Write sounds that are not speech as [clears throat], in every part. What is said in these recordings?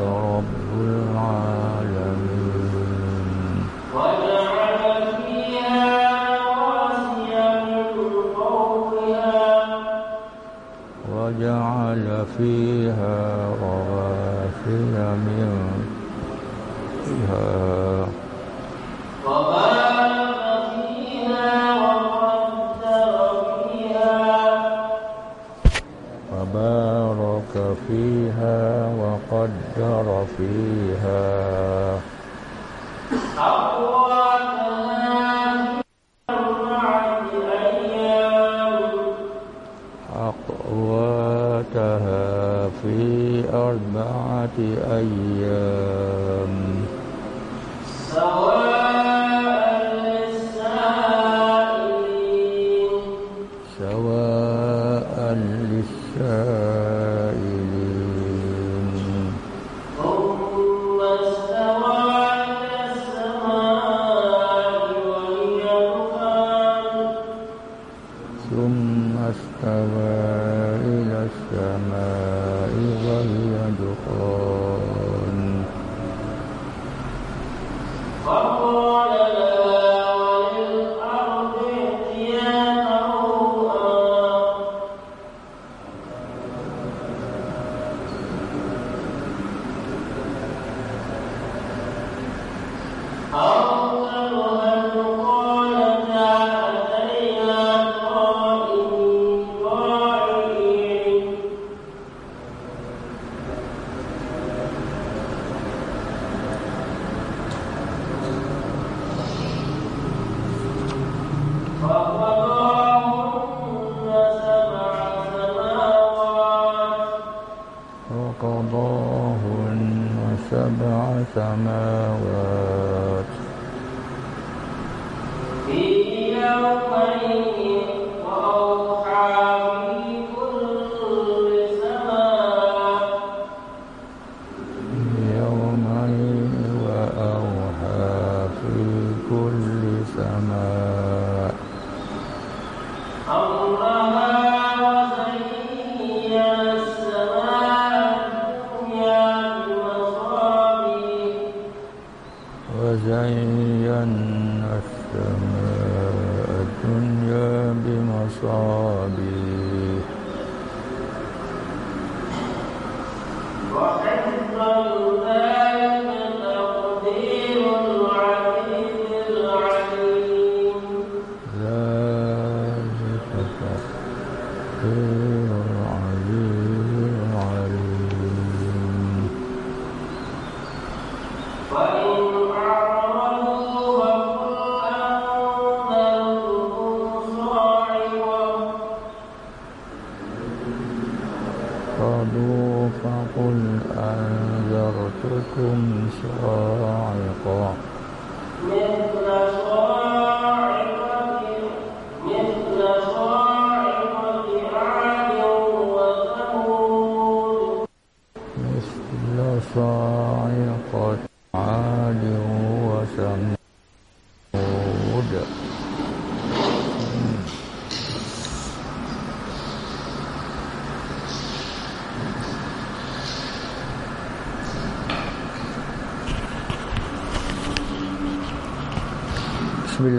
رب العالمين. وجعل فيها من وجعل فيها من فيها وبارك فيها فيها. وبارك فيها وقدر فيها. أقواتها في أربعة أيام. سبع سماوات. في يومين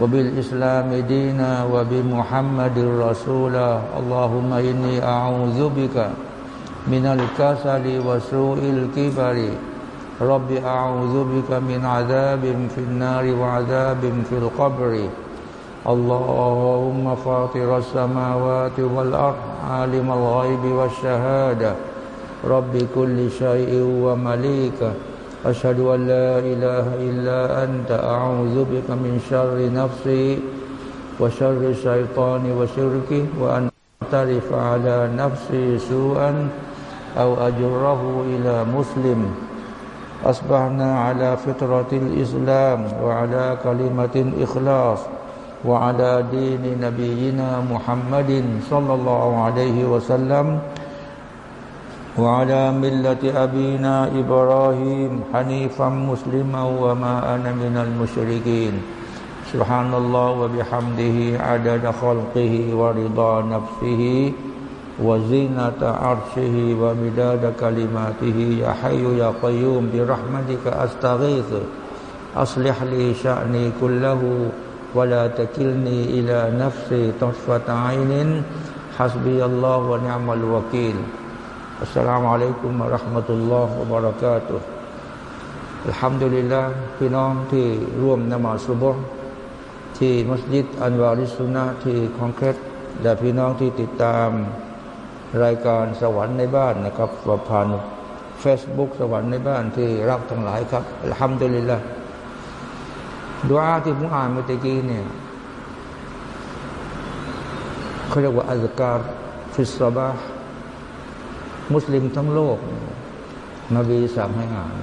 وبالإسلام دينا وبمحمد رسولا اللهم إني أعوذ بك من الكسل وسوء الكبر. رب أعوذ بك من عذاب في النار وعذاب في القبر. اللهم فاطر السماوات والأرض عالم الغيب والشهادة. رب كل شيء ومليكه أشهد أن لا إله إلا أنت أعوذ بك من شر نفسي وشر الشيطان وشركه وأن أعترف على نفسي سوءا أو أجره إلى مسلم أصبحنا على فطرة الإسلام وعلى كلمة الإخلاص وعلى دين نبينا محمد صلى الله عليه وسلم وعلى ملة أبينا إبراهيم حنيفا مسلما وما أنا من المشركين. سبحان الله وبحمده عدد خلقه ورضا نفسه وزينة عرشه ومداد كلماته. يا حي يا قيوم برحمتك أستغيث. أصلح لي شأني كله ولا تكلني إلى نفسي طرفة عين. حسبي الله ونعم الوكيل. السلام عليكم ورحمة الله وبركاته الحمد لله พี่น้องที่ร่วมนมาสุบฮ์ที่มัสยิดอันวาริสุนะที่คอนเครตและพี่น้องที่ติดตามรายการสวรรค์ในบ้านนะครับผ่านเฟซบุ๊กสวรรค์ในบ้านที่รักทั้งหลายครับอัลฮัมดุลิลละดูอาที่ผมอ่านเมื่อกี้เนี่ยเขาเรียกว่าอัลการฟิสซาบะ มุสลิมทั้งโลก นบีสั่งให้อ่าน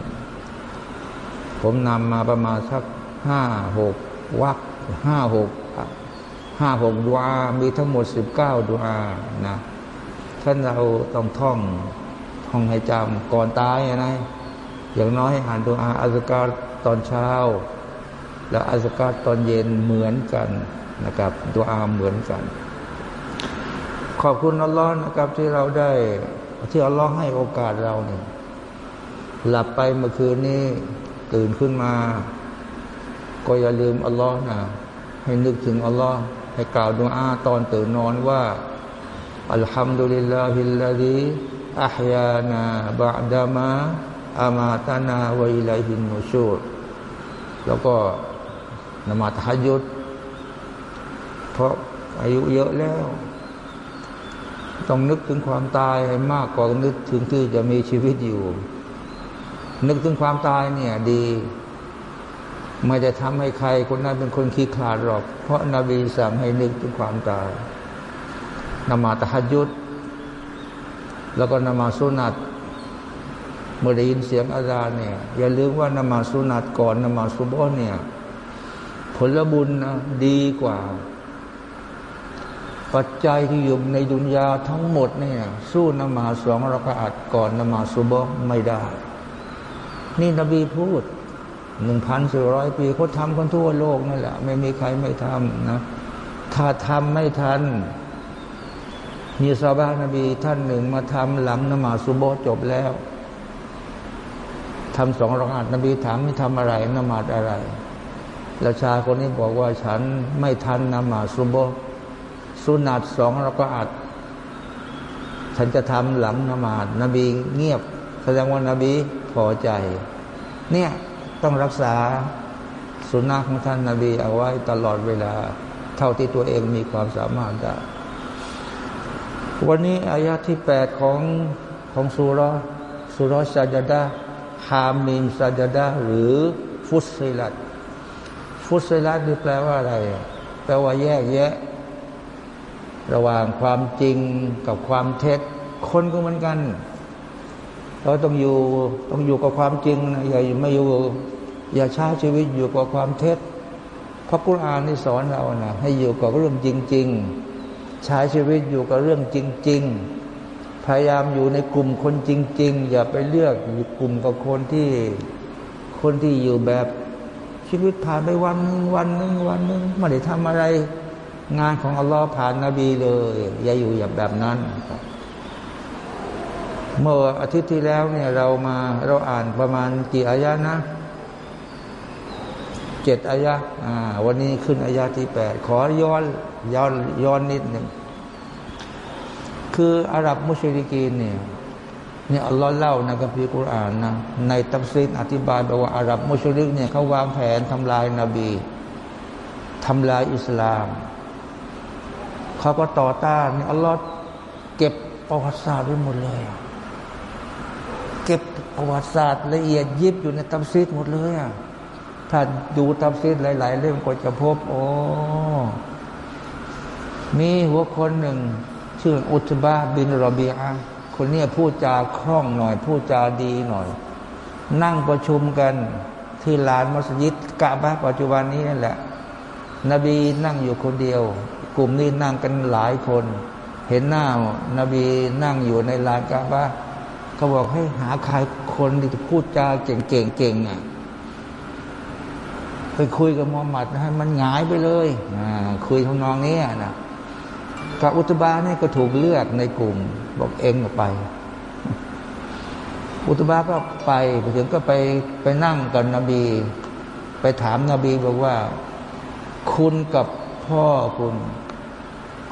ผมนำมาประมาณสักห้าหกวักห้าหกห้าหกดูอามีทั้งหมดสิบเก้าดูอานะท่านเราต้องท่องท่องให้จำก่อนตายนะ อย่างน้อยให้อ่านดูอาอัลการตอนเช้า แล้วอัลการตอนเย็นเหมือนกันนะครับดูอาเหมือนกัน ขอบคุณอัลลอฮ์นะครับที่เราได้ ที่อัลลอฮ์ให้โอกาสเราเนี่ยหลับไปเมื่อคืนนี้ตื่นขึ้นมา ก็อย่าลืมอัลลอฮ์นะให้นึกถึงอัลลอฮ์ให้กล่าวดุอาตอนตื่นนอนว่าอัลฮัมดุลิลลาฮิลลาฮิอัพยานาบะดามะอามาตานาวะอิลัยฮินนูชูรแล้วก็นมาตฮัยุดเพราะอายุเยอะแล้ว ต้องนึกถึงความตายให้มากกว่านึกถึงที่จะมีชีวิตอยู่ นึกถึงความตายเนี่ยดีไม่จะทำให้ใครคนนั้นเป็นคนขี้ขาดหรอก เพราะนาบีสั่งให้นึกถึงความตายนมาตะยุดแล้วก็นมาสุนัตเมื่อได้ยินเสียงอาจารย์เนี่ยอย่าลืมว่านมาสุนัตก่อนนมาสุบอเนี่ย ผลบุญนะดีกว่า ปัจจัยที่อยู่ในดุนยาทั้งหมดเนี่ยสู้นมาสองรักอาดก่อนนมาสุบไม่ได้ นี่นบีพูดหนึ่งพันสี่ร้อยปีเขาทำกันทั่วโลกนั่นแหละ ไม่มีใครไม่ทำนะถ้าทำไม่ทันมีซาบานบีท่านหนึ่งมาทำหลังนมาสุโบจบแล้วทำสองรักอาดนบีถามไม่ทำอะไรนมาดอะไรราชาคนนี้บอกว่าฉันไม่ทันนมาสุโบ สุนัตสองเราก็อัดฉันจะทำหลังนมาดนบีเงียบ แสดงว่านบีพอใจ เนี่ยต้องรักษาสุนัขของท่านนาบีเอาไว้ตลอดเวลา เท่าที่ตัวเองมีความสามารถได้วันนี้อายะที่แปดของของสุรสุรซาจดาฮามิมซาจดาหรือฟุตซิลัดฟุตซิลัดนี่แปลว่าอะไร แปลว่าแยกแยะ ระหว่างความจริงกับความเท็จ คนก็เหมือนกัน เราต้องอยู่ต้องอยู่กับความจริงนะอย่าไม่อยู่ อย่าช้ชีวิตอยู่กับความเท็จพระกุรอานที่สอนเรานะให้อยู่กับเรื่องจริง ๆ ใช้ชีวิตอยู่กับเรื่องจริง ๆ พยายามอยู่ในกลุ่มคนจริง ๆ อย่าไปเลือกอยู่กลุ่มกับคนที่คนที่อยู่แบบชีวิตผ่านไปวันหนึ่งวันหนึ่งวันหนึ่งไม่ได้ทำอะไร งานของอัลลอฮ์ผ่านนบีเลย อย่าอยู่อย่างแบบนั้น เมื่ออาทิตย์ที่แล้วเนี่ยเรามาเราอ่านประมาณกี่อายะนะเจ็ดอายะอ่าวันนี้ขึ้นอายะที่แปดขอย้อนย้อนย้อนนิดหนึ่งคืออาหรับมุชริกีนเนี่ยเนี่ยอัลลอฮ์เล่าในคัมภีร์กุรอานนะในตัฟซีรอธิบายบอกว่าอาหรับมุชริกเนี่ยเขาวางแผนทำลายนาบีทำลายอิสลาม เขาก็ต่อต้านเนี่ยอัลลอฮ์เก็บประวัติศาสตร์ไว้หมดเลย เก็บประวัติศาสตร์ละเอียดยิบอยู่ในตัฟซีรหมดเลยอะถ้าดูตัฟซีรหลาย ๆเล่มก็จะพบ โอ้มีหัวคนหนึ่ง ชื่ออุตบาบินรอบีอาคนนี้พูดจาคล่องหน่อย พูดจาดีหน่อย นั่งประชุมกันที่ลานมัสยิดกะบะปัจจุบันนี้นั่นแหละ นบีนั่งอยู่คนเดียว กลุ่มนี้นั่งกันหลายคน เห็นหน้านบีนั่งอยู่ในลานกะบะเขาบอกให้หาใครคนที่พูดจาเก่งๆเก่งอะไปคุยกับมูฮัมหมัดให้มันหงายไปเลยคุยทำนองนี้นะกับอุตบาเนี่ยก็ถูกเลือกในกลุ่ม บอกเองก็ไป อุตบาก็ไปไปถึงก็ไปไปนั่งกับนบี ไปถามนาบีบอกว่า คุณกับพ่อคุณ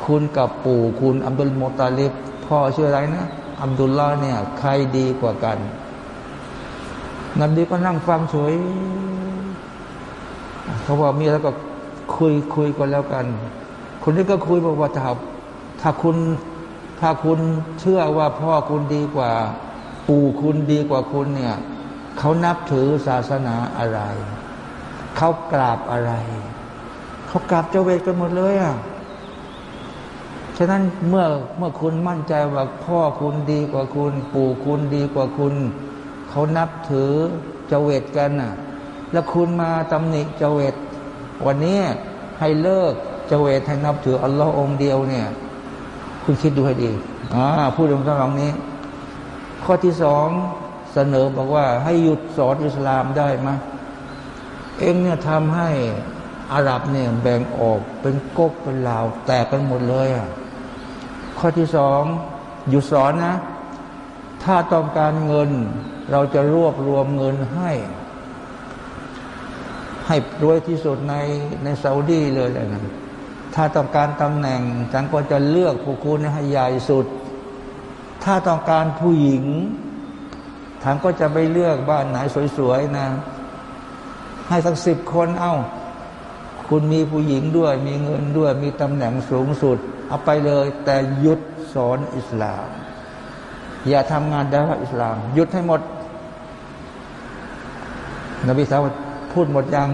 คุณกับปู่คุณอับดุลโมตาลิบพ่อชื่ออะไรนะอับดุลลาเนี่ย ใครดีกว่ากันนบีก็นั่งฟังเฉยเขาบอกมีแล้วก็คุยคุยกันแล้วกัน คนนี้ก็คุยบอกว่าถ้าถ้าคุณถ้าคุณเชื่อว่าพ่อคุณดีกว่า ปู่คุณดีกว่าคุณเนี่ยเขานับถือศาสนาอะไร เขากราบอะไร เขากราบเจ้าเวทกันหมดเลยอะฉะนั้นเมื่อเมื่อคุณมั่นใจว่าพ่อคุณดีกว่าคุณ ปู่คุณดีกว่าคุณเขานับถือเจ้าเวทกันน่ะ แล้วคุณมาตำหนิเจเวตวันนี้ให้เลิกเจเวตให้นับถืออัลลอฮ์องเดียวเนี่ย คุณคิดดูให้ดีอ่าพูดตรงตรงนี้ ข้อที่สองเสนอบอกว่าให้หยุดสอนอิสลามได้ไหมเองเนี่ยทำให้ อาหรับเนี่ยแบ่งออกเป็นก๊กเป็นลาว แตกกันหมดเลยอะข้อที่สองหยุดสอนนะ ถ้าต้องการเงิน เราจะรวบรวมเงินให้ ให้รวยที่สุดในในซาอุดีเลยแหละนะถ้าต้องการตำแหน่งฉันก็จะเลือกผู้คุณให้ใหญ่สุด ถ้าต้องการผู้หญิงฉันก็จะไปเลือกบ้านไหนสวยๆนะ ให้สักสิบคนเอา้า คุณมีผู้หญิงด้วย มีเงินด้วย มีตำแหน่งสูงสุด เอาไปเลย แต่หยุดสอนอิสลาม อย่าทำงานดาวอิสลาม หยุดให้หมด นบีสาวพูดหมดยัง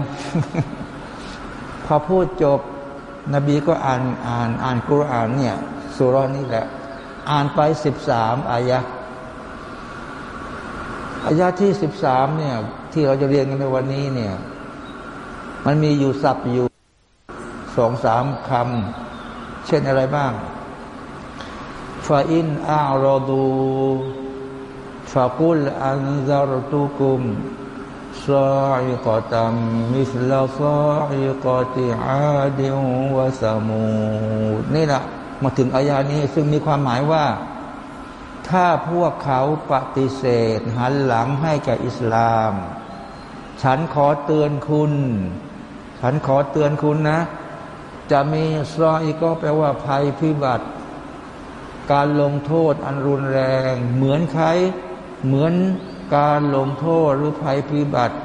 พอพูดจบ นบีก็อ่านอ่านอ่านกุรอานเนี่ยสุรนี้แหละ อ่านไปสิบสามอายะอายะที่สิบสามเนี่ย ที่เราจะเรียนกันในวันนี้เนี่ย มันมีอยู่ศัพท์อยู่ สองสามคำเช่นอะไรบ้างฟาอินอารอดูفقل أنذرتكم صاعقة مثل صاعقة عاد وثمودนี่แหละมาถึงอายานี้ ซึ่งมีความหมายว่า ถ้าพวกเขาปฏิเสธ หันหลังให้กับอิสลาม ฉันขอเตือนคุณ ฉันขอเตือนคุณนะ จะมีصاعقةแปลว่าภัยพิบัติ การลงโทษอันรุนแรง เหมือนใครเหมือนการลงโทษหรือภัยพิบัติ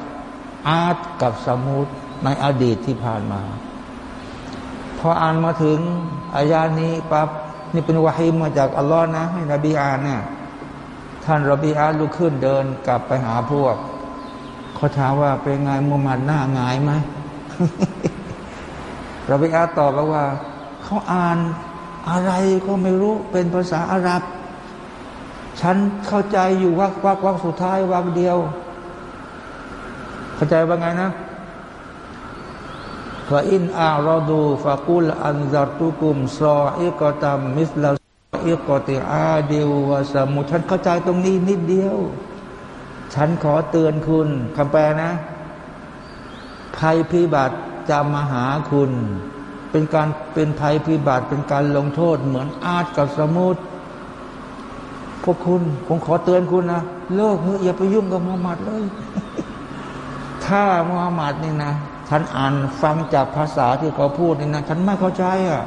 อาตกับสมุตในอดีตที่ผ่านมา พออ่านมาถึงอายานี้ปั๊บนี่เป็นวาฮิมาจากอัลลอฮ์นะ ให้นบีอานนะท่านรบีอาลุกขึ้นเดินกลับไปหาพวกเขาถามว่าเป็นไงมุฮัมมัดหน้าหงายไหม รบีอาตอบว่าเขาอ่านอะไรก็ไม่รู้เป็นภาษาอาหรับ ฉันเข้าใจอยู่วรรควรรควรรคสุดท้ายวรรคเดียว เข้าใจว่าไงนะفإن أعرضوا فقل أنذرتكم صاعقة مثل صاعقة عاد وثمودฉันเข้าใจตรงนี้นิดเดียว ฉันขอเตือนคุณคำแปลนะ ภัยพิบัติ จะมาหาคุณ เป็นการเป็นภัยพิบัติเป็นการลงโทษ เหมือนอาดกับสมุทรพวกคุณผมขอเตือนคุณนะเลิกเถอะอย่าไปยุ่งกับมุฮัมมัดเลย ถ้ามุฮัมมัดนี่นะฉันอ่านฟังจากภาษาที่เขาพูดนี่นะฉันไม่เข้าใจอะ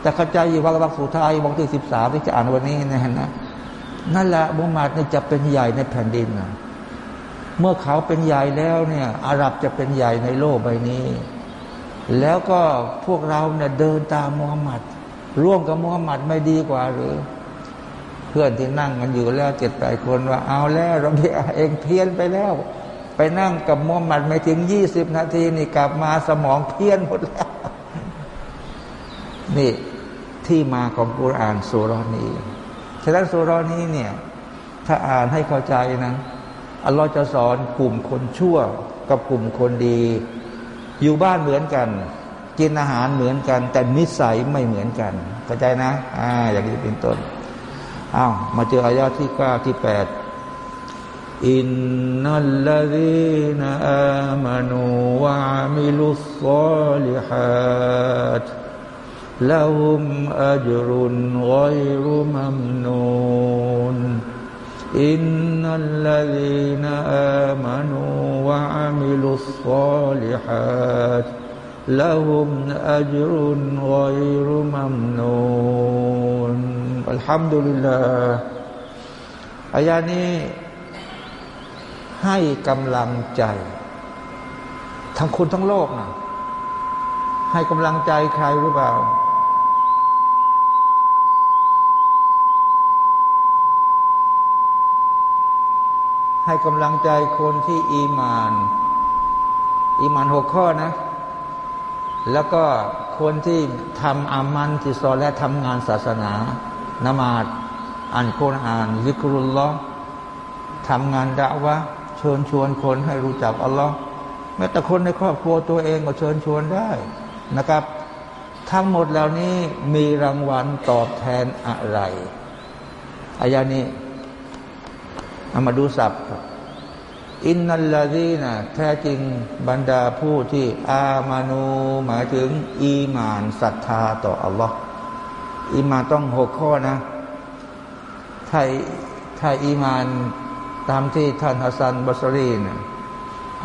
แต่เข้าใจอยู่ว่าวักสุดท้ายวักที่สิบสามที่จะอ่านวันนี้นะนะนั่นแหละมุฮัมมัดนี่จะเป็นใหญ่ในแผ่นดินนะ เมื่อเขาเป็นใหญ่แล้วเนี่ยอาหรับจะเป็นใหญ่ในโลกใบนี้ แล้วก็พวกเราเนี่ยเดินตามมุฮัมมัดร่วมกับมุฮัมมัดไม่ดีกว่าหรือ เพื่อนที่นั่งกันอยู่แล้วเจ็ดแปดคนว่าเอาแล้วเราเองเพี้ยนไปแล้ว ไปนั่งกับมุฮัมมัดไม่ถึงยี่สิบนาทีนี่กลับมาสมองเพี้ยนหมดแล้วนี่ที่มาของกุรอานสุรนี้ ฉะนั้นสุรนี้เนี่ย ถ้าอ่านให้เข้าใจนะ อัลลอฮ์จะสอนกลุ่มคนชั่ว กับกลุ่มคนดี อยู่บ้านเหมือนกัน กินอาหารเหมือนกัน แต่นิสัยไม่เหมือนกันเข้าใจนะอ่าอย่างนี้เป็นต้นอ้าวมาเจออายาที่เก้าที่แปดอินนัลลดีนอามานูวะมิลุสซอลิฮัดลาฮุมอัจรุนไกรุมัมนูน إن الذين آمنوا وعملوا الصالحات لهم أجر غير ممنون الحمد لله อายานี้ให้กำลังใจ ทั้งคนทั้งโลกนะให้กำลังใจใครหรือเปล่า ให้กำลังใจคนที่อีมาน อีมานหกข้อนะ แล้วก็คนที่ทำอามันที่ซอและทำงานศาสนา นมาดอ่านโครอ่านยิกรุลลอทำงานดะวะเชิญชวนคนให้รู้จักอัลลอฮ์แม้แต่คนในครอบครัวตัวเองก็เชิญชวนได้นะครับ ทั้งหมดเหล่านี้มีรางวัลตอบแทนอะไรอายานี้ เอามาดูศัพท์อินนัลลาดีนะแท้จริงบรรดาผู้ที่อามานูหมายถึง อีมานศรัทธาต่ออัลลอฮ์อีมานต้องหกข้อนะ ถ้าถ้าอีมานตามที่ท่านฮัสซันบัสรีนะ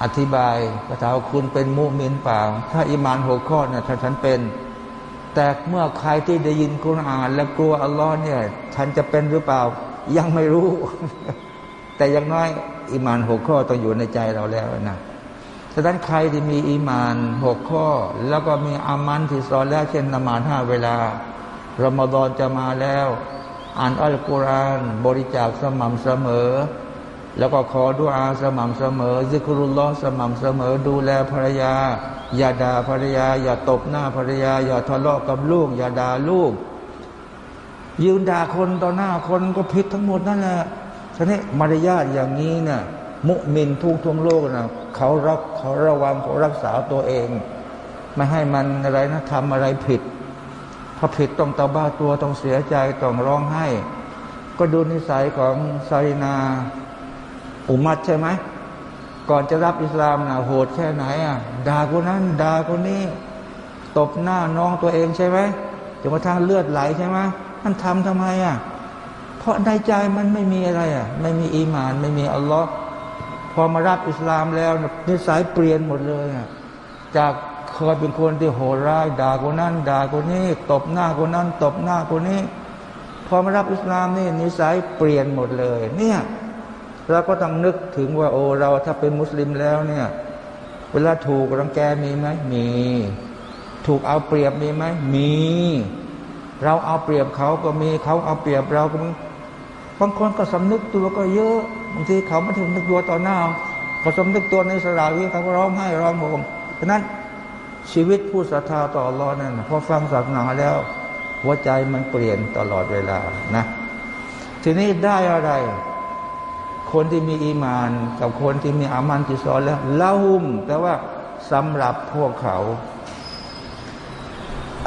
อธิบายกระถาคุณเป็นมุมินเปล่า ถ้าอีมานหกข้อเนี่ยถ้าฉันเป็น แต่เมื่อใครที่ได้ยินกุรอาน และกลัวอัลลอฮ์เนี่ย ฉันจะเป็นหรือเปล่า ยังไม่รู้ แต่อย่างน้อยอีมานหกข้อต้องอยู่ในใจเราแล้วนะฉะนั้นใครที่มีอีมานหกข้อ แล้วก็มีอามันที่สอนแล้วเช่นนมานห้าเวลารอมฎอนจะมาแล้ว อ่านอัลกุรอานบริจาคสม่ำเสมอ แล้วก็ขอดุอาสม่ำเสมอซิกรุลลอสม่ำเสมอ ดูแลภรรยา อย่าด่าภรรยา อย่าตบหน้าภรรยา อย่าทะเลาะกับลูก อย่าด่าลูก ยืนด่าคนต่อหน้าคนก็ผิดทั้งหมดนั่นแหละ ฉะนี้มารยาทอย่างนี้นะ่ะมุมินทุกทั่วโลกนะเขารักเขาระวังเขารักษาตัวเอง ไม่ให้มันอะไรนะทำอะไรผิดพอผิดต้องตาบ้าตัวต้องเสียใจต้องร้องไห้ ก็ดูนิสัยของซารินาอุมัดใช่ไหมก่อนจะรับอิสลามนะโหดแค่ไหนอะด่าคนนั้นด่าคนนี้ ตบหน้าน้องตัวเองใช่ไหมจนกระทั่งเลือดไหลใช่ไหมมันทำทำไมอะ เพราะในใจมันไม่มีอะไรอะ ไม่มีอีมาน ไม่มีอัลลอฮ์พอมารับอิสลามแล้วนิสัยเปลี่ยนหมดเลยอะจากเคยเป็นคนที่โหดร้ายด่าคนนั้นด่าคนนี้ ตบหน้าคนนั้น ตบหน้าคนนี้ พอมารับอิสลามนี่นิสัยเปลี่ยนหมดเลย เนี่ยเราก็ต้องนึกถึงว่าโอ้เราถ้าเป็นมุสลิมแล้วเนี่ย เวลาถูกรังแกมีไหมมี ถูกเอาเปรียบมีไหมมี เราเอาเปรียบเขาก็มีเขาเอาเปรียบเราก็มี บางคนก็สำนึกตัวก็เยอะบางทีเขาไม่ถึงนึกตัวต่อหน้าพอสำนึกตัวในสลาวิเขาก็ร้องไห้ร้องโหมฉะนั้นชีวิตผู้ศรัทธาต่อรอนั่นพอฟังศาสนาแล้ว หัวใจมันเปลี่ยนตลอดเวลานะ ทีนี้ได้อะไร คนที่มีอีมาน กับคนที่มีอามันที่สอนแล้วเล่าหุมแต่ว่าสำหรับพวกเขา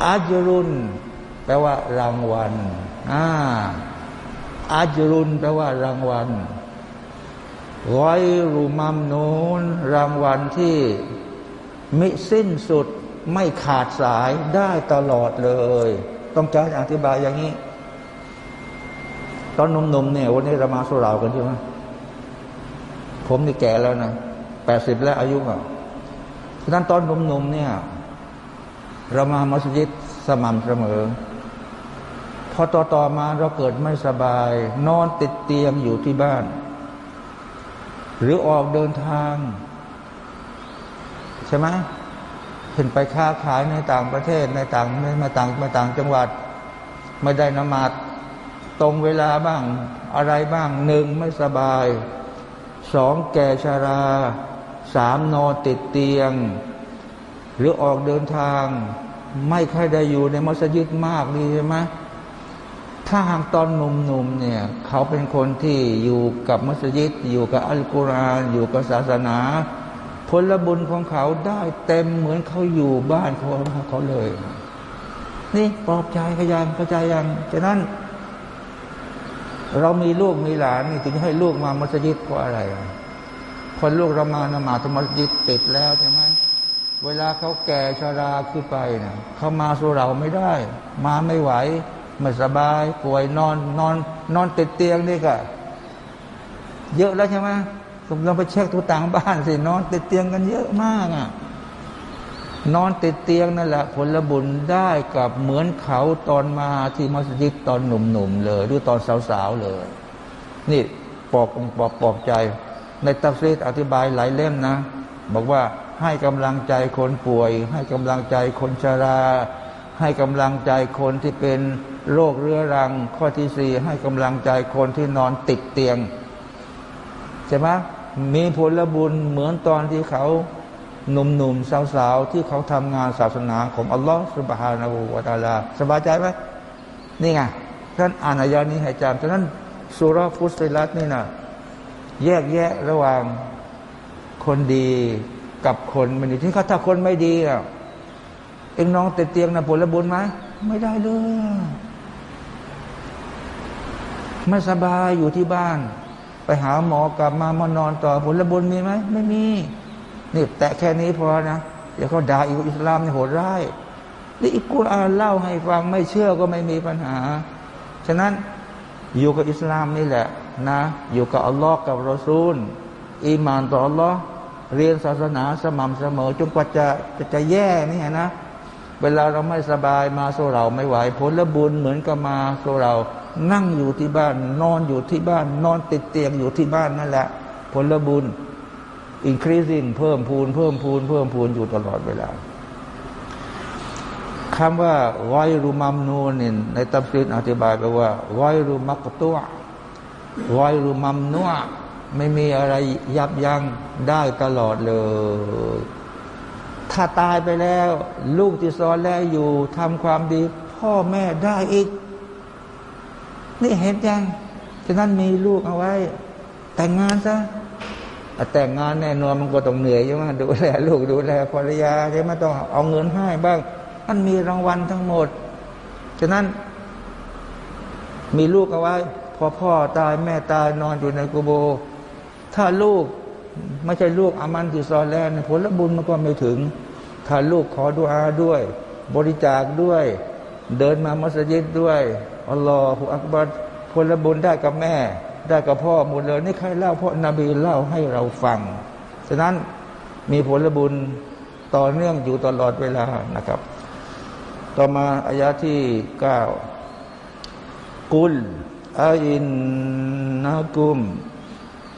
อาจรุนแปลว่ารางวัลอ่า อาจรุนแปลว่ารางวัลร้อยรูมัมนูนรางวัลที่มิสิ้นสุดไม่ขาดสายได้ตลอดเลย ต้องการอธิบายอย่างนี้ ตอนหนุ่มๆเนี่ยวันนี้เรามาสุรากันใช่ไหมผมนี่แก่แล้วนะแปดสิบแล้วอายุอะฉะนั้นตอนหนุ่มๆเนี่ย เรามามัสยิดสม่ำเสมอ พอต่อต่อมาเราเกิดไม่สบาย นอนติดเตียงอยู่ที่บ้าน หรือออกเดินทาง ใช่ไหมเห็นไปค้าขายในต่างประเทศในต่างในมาต่างมาต่างจังหวัด ไม่ได้นมาดตรงเวลาบ้างอะไรบ้างหนึ่งไม่สบายสองแก่ชาราสามนอนติดเตียง หรือออกเดินทาง ไม่ค่อยได้อยู่ในมัสยิดมากดีใช่ไหม ถ้าหากตอนหนุ่มๆเนี่ย เขาเป็นคนที่อยู่กับมัสยิด อยู่กับอัลกุรอานอยู่กับศาสนา ผลบุญของเขาได้เต็มเหมือนเขาอยู่บ้านเขาเขาเลย นี่ปลอบใจขยันกระจายยังฉะนั้น เรามีลูกมีหลานนี่ถึงให้ลูกมามัสยิดเพราะอะไรคนลูกเรามานมาธมัสยิดติดแล้วใช่ไหมเวลาเขาแก่ชราขึ้นไปเนี่ยเขามาสู่เราไม่ได้ มาไม่ไหว ไม่สบายป่วยนอนนอน นอนติดเตียงนี่ก็ เยอะแล้วใช่ไหมผมลองไปเช็คตัวต่างบ้านสินอนติดเตียงกันเยอะมากอะนอนติดเตียงนั่นแหละ ผลบุญได้กับเหมือนเขาตอนมาที่มัสยิดตอนหนุ่มๆเลย หรือตอนสาวๆเลย นี่ปอกปอกปอกใจ ในตัฟซีดอธิบายหลายเล่มนะ บอกว่าให้กำลังใจคนป่วย ให้กำลังใจคนชรา ให้กำลังใจคนที่เป็นโรคเรื้อรัง ข้อที่สี่ให้กำลังใจคนที่นอนติดเตียง ใช่ไหมมีผลบุญเหมือนตอนที่เขาหนุ่มๆสาวๆ ที่เขาทำงานศาสนาของอัลลอฮฺสุบฮานาอูวาตาลา สบายใจไหมนี่ไงท่านอ่านอายานี้ให้จำฉะนั้นสุรฟุสลัตนี่นะแยกแยะระหว่างคนดีกับคนไม่ดีที่เขาถ้าคนไม่ดีอะ เองน้องติดเตียงนะผลบุญไหมไม่ได้เลยไม่สบายอยู่ที่บ้าน ไปหาหมอกลับมามานอนต่อผลบุญมีไหมไม่มีนี่แต่แค่นี้พอนะเดี๋ยวเขาด่าอีกอิสลามนี่โหดร้ายนี่อิกุรอานเล่าให้ฟังไม่เชื่อก็ไม่มีปัญหา ฉะนั้นอยู่กับอิสลามนี่แหละนะ อยู่กับอัลลอฮ์กับรอซูลอีมานต่ออัลลอฮ์เรียนศาสนาสม่ำเสมอจนกว่าจะจะจะแย่นี่นะ เวลาเราไม่สบายมาโซเราไม่ไหวผลบุญเหมือนกับมาโซเรา นั่งอยู่ที่บ้าน นอนอยู่ที่บ้าน นอนติดเตียงอยู่ที่บ้านนั่นแหละ ผลบุญ increasing เพิ่มพูน เพิ่มพูน เพิ่มพูนอยู่ตลอดเวลาคำว่าไวรุมัมนูนินในตัมซีนอธิบายไปว่าไวรุมักตัวไวรุมัมนัวไม่มีอะไรยับยั้งได้ตลอดเลย ถ้าตายไปแล้ว ลูกที่ซ้อนแล้วอยู่ทำความดี พ่อแม่ได้อีก นี่เห็นยังฉะนั้นมีลูกเอาไว้ แต่งงานซะแต่งงานแน่นอนมันก็ต้องเหนื่อยใช่ไหมดูแลลูกดูแลภรรยาใช่ไหมต้องเอาเงินให้บ้างมันมีรางวัลทั้งหมด ฉะนั้น มีลูกเอาไว้ พอพ่อตายแม่ตายนอนอยู่ในกุโบ ถ้าลูก ไม่ใช่ลูกอามันที่ซอแล้วผลบุญมันก็ไม่ถึง ถ้าลูกขอดุอาด้วย บริจาคด้วย เดินมามัสยิดด้วยอัลลอฮฺอักบัดผลบุญได้กับแม่ ได้กับพ่อหมดเลยนี่ใครเล่าเพราะนบีเล่าให้เราฟัง ฉะนั้นมีผลบุญต่อเนื่องอยู่ตลอดเวลานะครับ ต่อมาอายาที่เก้ากุลอาอินนักุม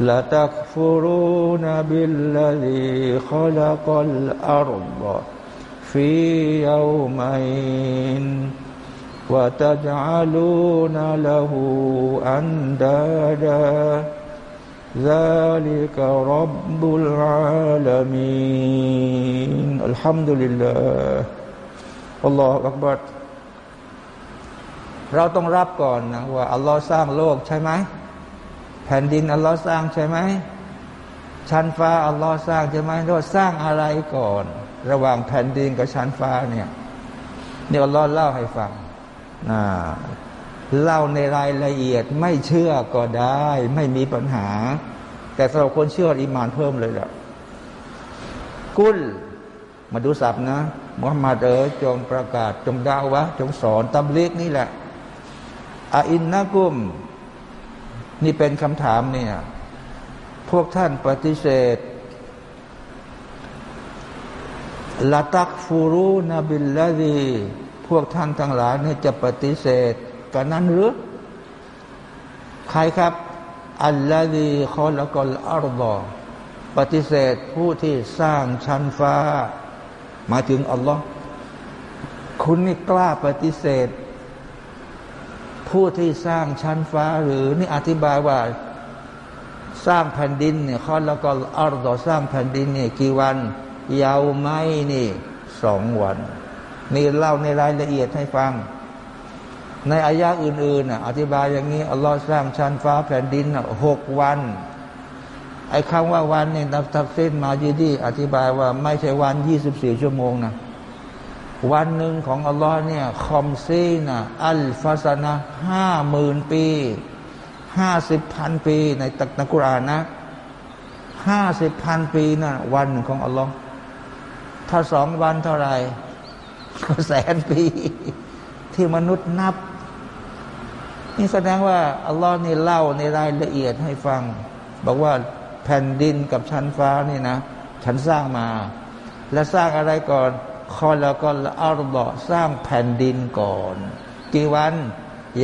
لتكفرون بالذي خلق الأرض في يومين وتجعلون له أندادا ذلك رب العالمين الحمد لله الله أكبر เราต้องรับก่อนนะว่าอัลลอฮ์สร้างโลกใช่ไหม แผ่นดินอัลลอฮ์สร้างใช่ไหมชั้นฟ้าอัลลอฮ์สร้างใช่ไหมเราสร้างอะไรก่อน ระหว่างแผ่นดินกับชั้นฟ้าเนี่ยเนี่ยอัลลอฮ์เล่าให้ฟังนะเล่าในรายละเอียดไม่เชื่อก็ได้ ไม่มีปัญหา แต่สำหรับคนเชื่ออิมานเพิ่มเลยแหละกุลมาดูสับนะมุฮัมมัดเอ๋ยจงประกาศจงดาวะ จงสอนตับเล็กนี่แหละอาอินนะกุม นี่เป็นคำถามเนี่ย พวกท่านปฏิเสธละตักฟูรูนบิลลาดีพวกท่านทั้งหลายเนี่ยจะปฏิเสธกันนั้นหรือ ใครครับ อัลลอฮีคอละกอลอัลลอฮ์ปฏิเสธผู้ที่สร้างชั้นฟ้า มาถึงอัลลอฮ์คุณนี่กล้าปฏิเสธ ผู้ที่สร้างชั้นฟ้าหรือนี่อธิบายว่าสร้างแผ่นดินเนี่ยเขาแล้วก็อัลลอฮ์สร้างแผ่นดินเนี่ยกี่วัน ยาวไหมนี่สองวัน นี่เล่าในรายละเอียดให้ฟัง ในอายะอื่นๆอธิบายอย่างนี้อัลลอฮ์สร้างชั้นฟ้าแผ่นดินหกวันไอ้คำว่าวันเนี่ยนับทักเส้นมาจีดี อธิบายว่าไม่ใช่วันยี่สิบสี่ชั่วโมงนะ วันหนึ่งของอัลลอฮ์เนี่ยคอมซีนะอัลฟาสนะห้าหมื่นปีห้าสิบพันปีในตักนักุรานนะห้าสิบพันปีนะ่ะวันหนึ่งของอัลลอฮ์ถ้าสองวันเท่าไหร่ก็แสนปี ที่มนุษย์นับ นี่แสดงว่าอัลลอฮ์นี่เล่าในรายละเอียดให้ฟัง บอกว่าแผ่นดินกับชั้นฟ้านี่นะ ฉันสร้างมา และสร้างอะไรก่อน คอล้วก็อัลลอฮ์สร้างแผ่นดินก่อน กี่วัน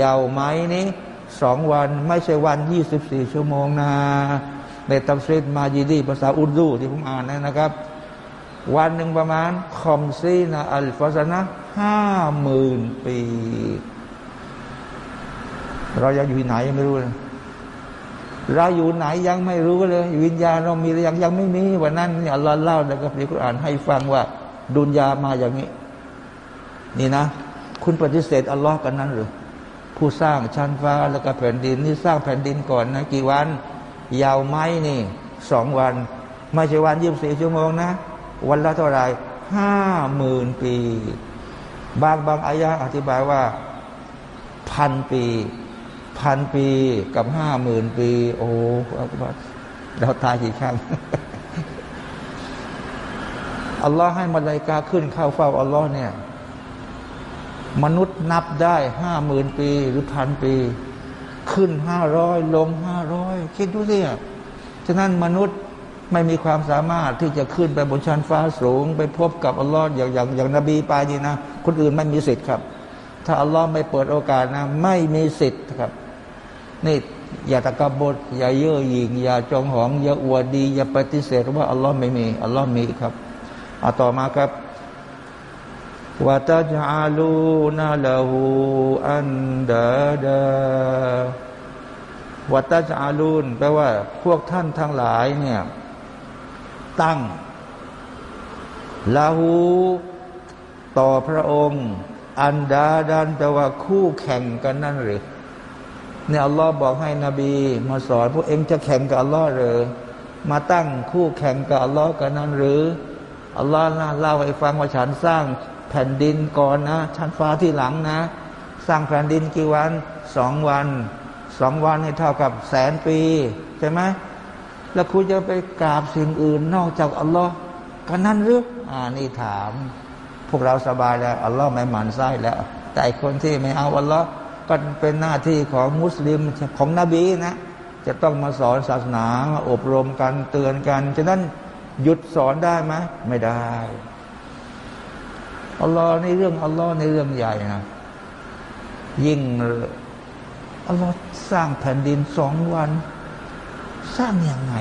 ยาวไหมนี้สองวันไม่ใช่วันยี่สิบสี่ชั่วโมงนะในตัฟซีดมาจีดีภาษาอุรดูที่ผมอ่านนะครับ วันหนึ่งประมาณคอมซีนะอัลฟาสนะห้าหมื่นปี เรายังอยู่ไหนยังไม่รู้เลยเราอยู่ไหนยังไม่รู้เลย วิญญาณเรามีหรือยังยังไม่มีวันนั้นเนี่ยเราเล่าในกับีกุรอานให้ฟังว่า ดุนยามาอย่างนี้ นี่นะ คุณปฏิเสธอัลลอฮ์กันนั้นหรือผู้สร้างชั้นฟ้าแล้วก็แผ่นดินนี่สร้างแผ่นดินก่อนนะกี่วัน ยาวไหมนี่สองวัน ไม่ใช่วันยี่สิบสี่ชั่วโมงนะ วันละเท่าไหร่ห้าหมื่นปี บางบางอายะอธิบายว่าพันปี พันปีกับห้าหมื่นปี โอ้เราตายกี่ครั้ง อัลลอฮ์ให้มาลายกาขึ้นเข้าเฝ้าอัลลอฮ์เนี่ย มนุษย์นับได้ห้าหมื่นปีหรือพันปี ขึ้นห้าร้อยลงห้าร้อยคิดดูสิฉะนั้นมนุษย์ไม่มีความสามารถที่จะขึ้นไปบนชั้นฟ้าสูง ไปพบกับอัลลอฮ์อย่างอย่างอย่างนบีไปนี่นะคนอื่นไม่มีสิทธิ์ครับ ถ้าอัลลอฮ์ไม่เปิดโอกาสนะไม่มีสิทธิ์ครับ นี่อย่าตะกบดอย่าเย่อหยิ่งอย่าจองหอง อย่าอวดดี อย่าปฏิเสธว่าอัลลอฮ์ไม่มีอัลลอฮ์มีครับ เอาต่อมาครับวะตัจอาลูนาลาหูอันดาดาวะตัจอาลูนแปลว่า พวกท่านทั้งหลายเนี่ยตั้งลาหูต่อพระองค์ อันดาดันแปลว่าคู่แข่งกันนั่นหรือเนี่ยอัลลอฮ์บอกให้นบีมาสอนพวกเองจะแข่งกับอัลลอฮ์หรือมาตั้งคู่แข่งกับอัลลอฮ์กันนั้นหรือ อัลลอฮ์เล่าให้ฟังว่าฉันสร้างแผ่นดินก่อนนะชั้นฟ้าที่หลังนะ สร้างแผ่นดินกี่วันสองวันสองวันให้เท่ากับแสนปีใช่ไหมแล้วคุณจะไปกราบสิ่งอื่นนอกจากอัลลอฮ์กันนั้นหรืออ่านี่ถาม พวกเราสบายแล้วอัลลอฮ์ไม่หมันไส้แล้ว แต่คนที่ไม่เอาอัลลอฮ์ก็เป็นหน้าที่ของมุสลิมของนบีนะ จะต้องมาสอนศาสนามาอบรมกันเตือนกันฉะนั้น หยุดสอนได้ไหมไม่ได้อัลลอฮ์ในเรื่องอัลลอฮ์ในเรื่องใหญ่นะยิ่งอัลลอฮ์สร้างแผ่นดินสองวัน สร้างยังไง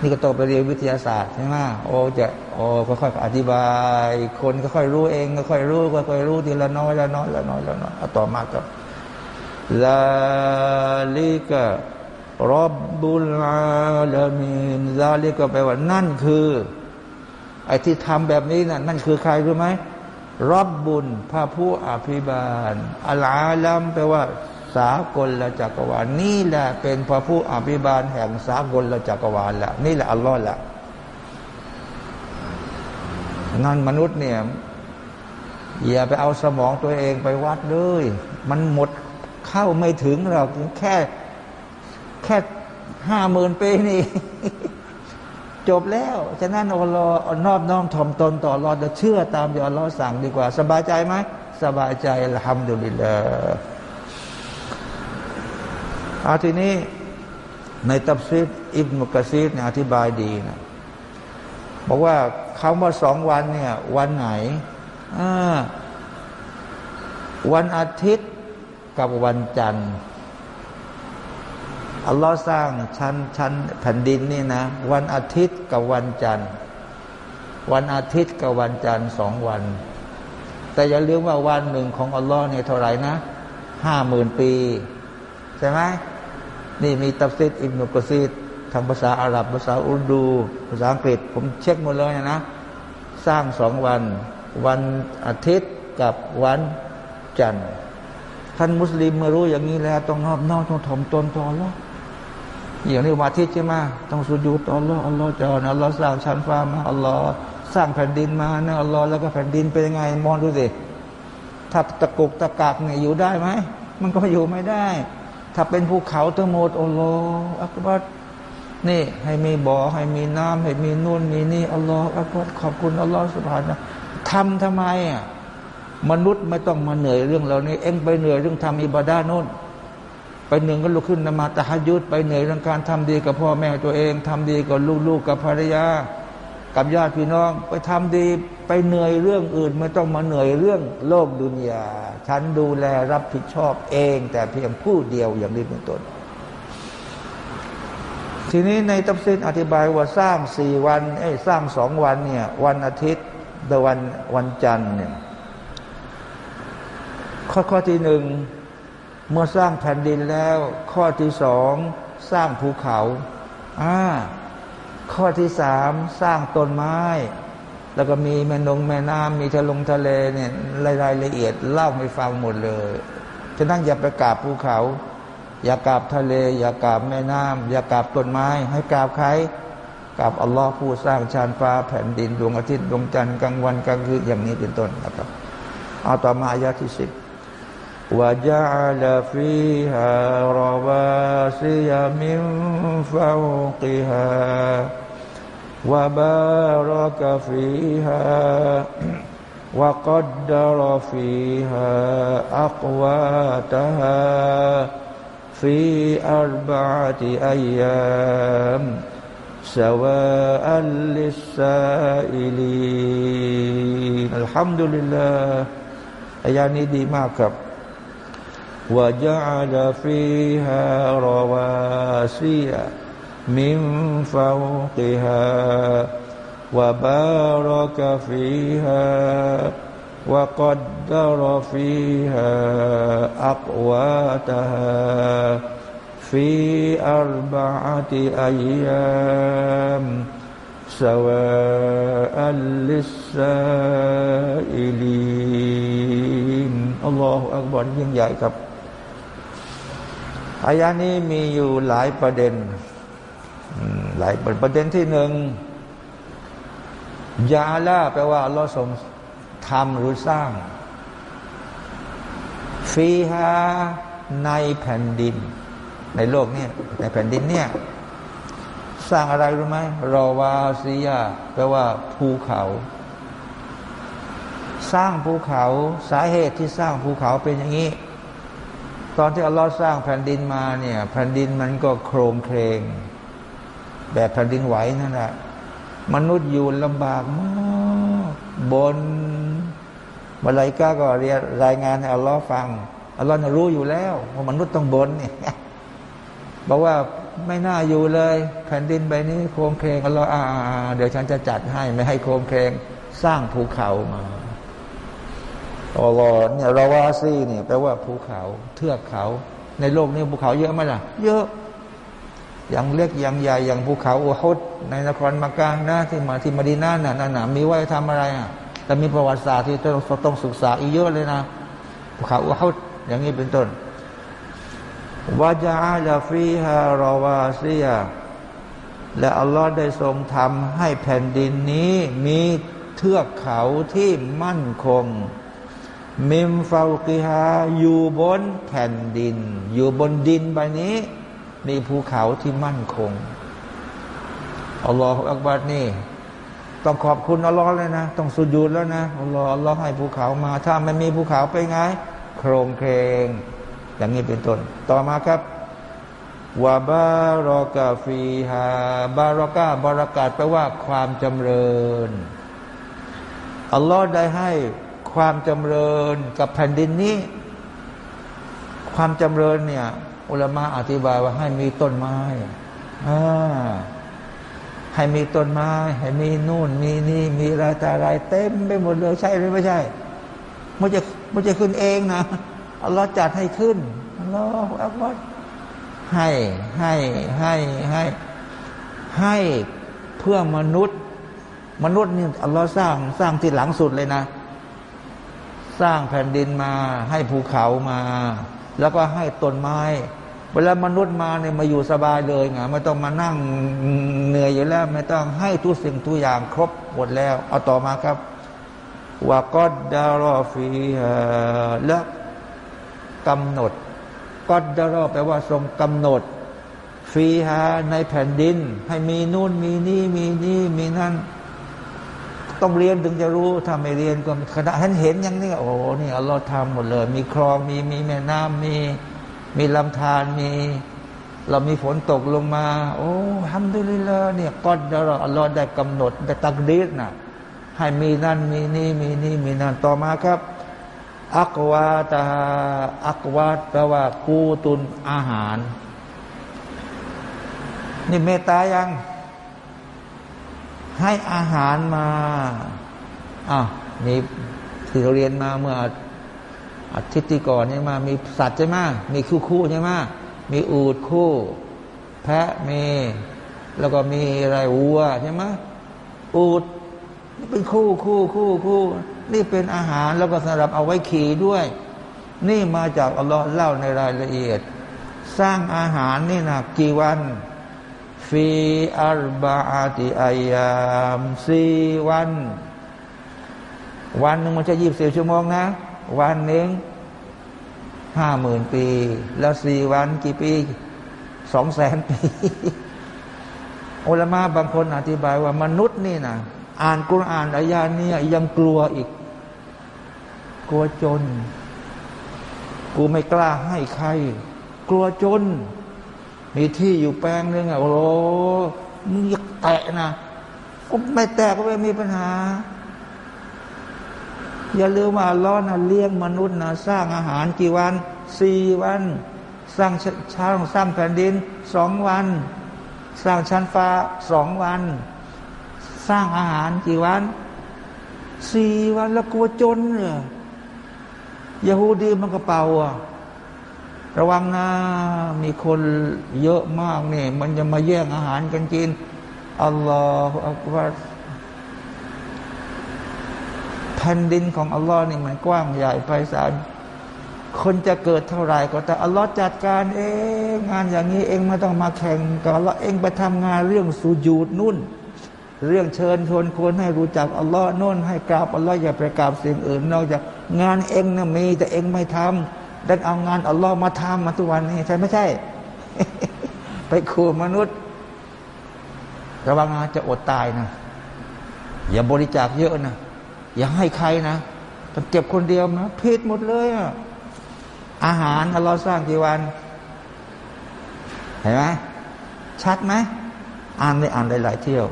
นี่ก็ต้องไปเรียนวิทยาศาสตร์ใช่ไหมโอ้จะโอ้ค่อยๆอธิบาย คนก็ค่อยรู้เองก็ค่อยรู้ค่อยๆรู้ทีละน้อยละน้อยละน้อยละน้อยต่อมาก็ลาลิกะ รับบุลอาลามีนลาลิกะแปลว่านั่นคือ ไอ้ที่ทำแบบนี้นะ่ะนั่นคือใครรู้ไหมรับบุญพระผู้อภิบาลอัลอาลัมแปลว่า สากลละจักรวาลนี่แหละเป็นพระผู้อภิบาลแห่งสากลละจักรวาลละนี่แหละอัลลอฮ์ละนั่นมนุษย์เนี่ยอย่าไปเอาสมองตัวเองไปวัดเลย มันหมดเข้าไม่ถึงเราแค่ แค่ห้าหมื่นปีนี่ จบแล้ว ฉะนั้นอัลลอฮ์นอบน้อมถ่อมตนต่ออัลลอฮ์จะเชื่อตามที่อัลอสั่งดีกว่า สบายใจไหมสบายใจละฮัมดุลิลลาอาทีนี้ในตับซิดอิบนุกะซีดเนี่ยอธิบายดีนะบอกว่าคำว่าสองวันเนี่ยวันไหนวันอาทิตย์กับวันจันทร์ อัลลอฮ์สร้างชั้นชั้นแผ่นดินนี่นะ วันอาทิตย์กับวันจันทร์ วันอาทิตย์กับวันจันทร์สองวัน แต่อย่าลืมว่าวันหนึ่งของอัลลอฮ์เนี่ยเท่าไหร่นะห้าหมื่นปี ใช่ไหมนี่มีตัฟซิดอิบนุกซีดทางภาษาอาหรับ ภาษาอุรดู ภาษาอังกฤษ ผมเช็คหมดเลยนะ สร้างสองวัน วันอาทิตย์กับวันจันทร์ท่านมุสลิมเมื่อรู้อย่างนี้แล้ว ต้องนอบน้อมต้องถ่อมตนต่ออัลล อย่างนี้วันอาทิตย์ใช่ไหมต้องสุญูต่ออัลลอฮ์อัลลอฮ์จะอัลลอฮ์สร้างชั้นฟ้ามาอัลลอฮ์สร้างแผ่นดินมานะอัลลอฮ์แล้วก็แผ่นดินเป็นยังไงมองดูสิถ้าตะกุกตะกากเนี่ยอยู่ได้ไหมมันก็อยู่ไม่ได้ ถ้าเป็นภูเขาทั้งหมดอัลลอฮ์อักบัรนี่ให้มีบ่อให้มีน้ำให้มีนู่นมีนี่อัลลอฮ์อักบัรขอบคุณอัลลอฮ์สุบฮานะทำทำไมอะมนุษย์ไม่ต้องมาเหนื่อยเรื่องเหล่านี้ เอ็งไปเหนื่อยเรื่องทำอิบาดาโน่น ไปหนึ่งก็ลุกขึ้นนมาตะฮัยุดไปเหนื่อยเรื่องการทำดีกับพ่อแม่ตัวเองทำดีกับลูกๆกับภรรยา กับญาติพี่น้อง ไปทำดีไปเหนื่อยเรื่องอื่น ไม่ต้องมาเหนื่อยเรื่องโลกดุนยา ฉันดูแลรับผิดชอบเอง แต่เพียงผู้เดียวอย่างนี้เป็นต้นทีนี้ในตัฟซินอธิบายว่าสร้างสี่วันไอ้สร้างสองวันเนี่ย วันอาทิตย์เดวันวันจันทร์เนี่ยข้อข้อที่หนึ่ง เมื่อสร้างแผ่นดินแล้ว ข้อที่สองสร้างภูเขาอ่าข้อที่สามสร้างต้นไม้ แล้วก็มีแม่นงแม่น้ำมีทะลงทะเลเนี่ยรายละเอียดเล่าให้ฟังหมดเลยฉะนั้นอย่าไปกราบภูเขา อย่ากราบทะเล อย่ากราบแม่น้ำอย่ากราบต้นไม้ ให้กราบใครกราบอัลลอฮ์ผู้สร้างชานฟ้าแผ่นดินดวงอาทิตย์ดวงจันทร์กลางวันกลางคืนอย่างนี้เป็นต้นนะครับเอาต่อมาอายะที่สิบ وجعل فيها رواسي من فوقها وبارك فيها وقدر فيها أقواتها في أربعة أيام سواء للسائلين الحمد لله อายานี้ดีมากครับ وجعل فيها رواسي من فوقها وبارك فيها وقدر فيها أقواتها في أربعة أيام سواء للسائلين الله أكبر ยิ่งใหญ่ครับ อายานี้มีอยู่หลายประเด็นหลายประเด็นที่หนึ่งยาลาแปลว่าเราทรงทำหรือสร้าง ฟีฮาในแผ่นดิน ในโลกนี้ในแผ่นดินเนี่ยสร้างอะไรรู้ไหมรอวาซียาแปลว่าภูเขา สร้างภูเขาสาเหตุที่สร้างภูเขาเป็นอย่างนี้ ตอนที่อัลลอฮ์สร้างแผ่นดินมาเนี่ยแผ่นดินมันก็โครงเครง แบบแผ่นดินไหวนั่นแหละมนุษย์อยู่ลำบากมากบนมาลายกาก็เรียรายงานให้อัลลอฮ์ฟังอัลลอฮ์รู้อยู่แล้วว่ามนุษย์ต้องบนเนี่ยบอกว่าไม่น่าอยู่เลย แผ่นดินใบนี้โครงเครงอัลลอฮ์อ่า เดี๋ยวฉันจะจัดให้ไม่ให้โครงเครงสร้างภูเขามา อัลลอฮ์เนี่ยราวาซีเนี่ยแปลว่าภูเขาเทือกเขา ในโลกนี้ภูเขาเยอะไหมล่ะ เยอะ อย่างเล็กอย่างใหญ่อย่างภูเขาอุฮุดในนครมักกะนะที่มาที่มาดีนาน่ะนั่นน่ะมีไว้ทำอะไรอะแต่มีประวัติศาสตร์ที่ต้องต้องศึกษาอีกเยอะเลยนะภูเขาอุฮุดอย่างนี้เป็นต้นวาจาลาฟีฮาราวาซียและอัลลอฮ์ได้ทรงทำให้แผ่นดินนี้มีเทือกเขาที่มั่นคง มิมฟากิฮาอยู่บนแผ่นดิน อยู่บนดินใบนี้ มีภูเขาที่มั่นคงอัลลอฮฺอักบัดนี่ ต้องขอบคุณอัลลอฮ์เลยนะ ต้องสุญูดแล้วนะอัลลอฮ์อัลลอฮ์ให้ภูเขามา ถ้าไม่มีภูเขาไปไง โครงเคงอย่างนี้เป็นต้น ต่อมาครับวาบารอกาฟีฮาบารอกาบารากาศแปลว่าความจำเริญอัลลอฮ์ได้ให้ ความจำเริญกับแผ่นดินนี้ ความจำเริญเนี่ย อุลมะอธิบายว่าให้มีต้นไม้อให้มีต้นไม้ ให้มีนู่น มีนี่ มีอะไรายตารายเต็มไปหมดเลยใช่หรือไม่ใช่มันจะมันจะขึ้นเองนะอัลลอฮ์จัดให้ขึ้นอัลลอฮ์อัลลอฮ์ให้ให้ให้ให้ให้เพื่อมนุษย์ มนุษย์นี่อัลลอฮ์สร้างสร้างที่หลังสุดเลยนะ สร้างแผ่นดินมา ให้ภูเขามา แล้วก็ให้ต้นไม้ เวลามนุษย์มาเนี่ยมาอยู่สบายเลยไงไม่ต้องมานั่งเหนื่อยอยู่แล้ว ไม่ต้องให้ทุกสิ่งทุกอย่างครบหมดแล้ว เอาต่อมาครับว่ากอดดารอฟีและกำหนดกอดดารอแปลว่าทรงกำหนดฟีฮาในแผ่นดิน ให้มีนู่นมีนี่มีนี่มีนั่น ต้องเรียนถึงจะรู้ถ้าไม่เรียนก็ขณะท่านเห็นอย่างนี้โอ้โหนี่อัลลอฮ์ทำหมดเลย มีคลองมีมีแม่น้ำมีมีลำธารมี เรามีฝนตกลงมา โอ้ทำดุลิละเนี่ยก้อดดารออัลลอฮ์ได้กำหนดได้ตักดีดนะให้มีนั่นมีนี่มีนี่มีนั่นต่อมาครับอักวาตาอักวาตแปลว่ากูตุนอาหาร นี่เมตตายัง ให้อาหารมาอะนี่ที่เราเรียนมาเมื่ออาทิตย์ที่ก่อนใช่ไหมมีสัตว์ใช่ไหมมีคู่คู่ใช่ไหมมีอูดคู่ แพะมี แล้วก็มีอะไรวัวใช่ไหมอูดนี่เป็นคู่คู่คู่คู่นี่เป็นอาหารแล้วก็สำหรับเอาไว้ขี่ด้วย นี่มาจากอัลลอฮ์เล่าในรายละเอียด สร้างอาหารนี่นะกี่วัน ฟีอัลบาติอายามสี่วัน วันหนึ่งมันจะยีบสี่ชั่วโมงนะ วันหนึ่งห้าหมื่นปี แล้วสี่วันกี่ปีสองแสนปีอุลามะบางคนอธิบายว่ามนุษย์นี่นะอ่านกุรอานอายาเนี่ยยังกลัวอีก กลัวจน กูไม่กล้าให้ใคร กลัวจน มีที่อยู่แปลงนึงอะโอ้โหมึงอยากแตะนะก็ไม่แตะก็ไม่มีปัญหา อย่าลืมว่าล้อนะเลี้ยงมนุษย์นะสร้างอาหารกี่วันสี่วัน สร้างช้างสร้างแผ่นดินสองวัน สร้างชั้นฟ้าสองวัน สร้างอาหารกี่วันสี่วันแล้วกลัวจนเหรอยาฮูดีมันก็เป่าอะ ระวังนะมีคนเยอะมากเนี่ยมันจะมาแย่งอาหารกันกินอัลลอฮฺอักบารแผ่นดินของอัลลอฮ์นี่มันกว้างใหญ่ไพศาลคนจะเกิดเท่าไหร่ก็แต่อัลลอฮ์จัดการเองงานอย่างนี้เองไม่ต้องมาแข่งกับอัลลอฮ์เองไปทำงานเรื่องสูญูดนุ่น เรื่องเชิญชวนคนให้รู้จักอัลลอฮ์โน่นให้กราบอัลลอฮ์อย่าไปกราบสิ่งอื่น นอกจากงานเองนะมีแต่เองไม่ทำ ดันเอางานอัลลอฮ์มาทำมาทุกวันนี้ใช่ไม่ใช่ ไปขู่มนุษย์ ระวังนะจะอดตายนะ อย่าบริจาคเยอะนะ อย่าให้ใครนะต้องเก็บคนเดียวนะผิดหมดเลยอะอาหารอัลลอฮ์สร้างกี่วัน เห็นไหมชัดไหมอ่านได้อ่านได้หลายเที่ยว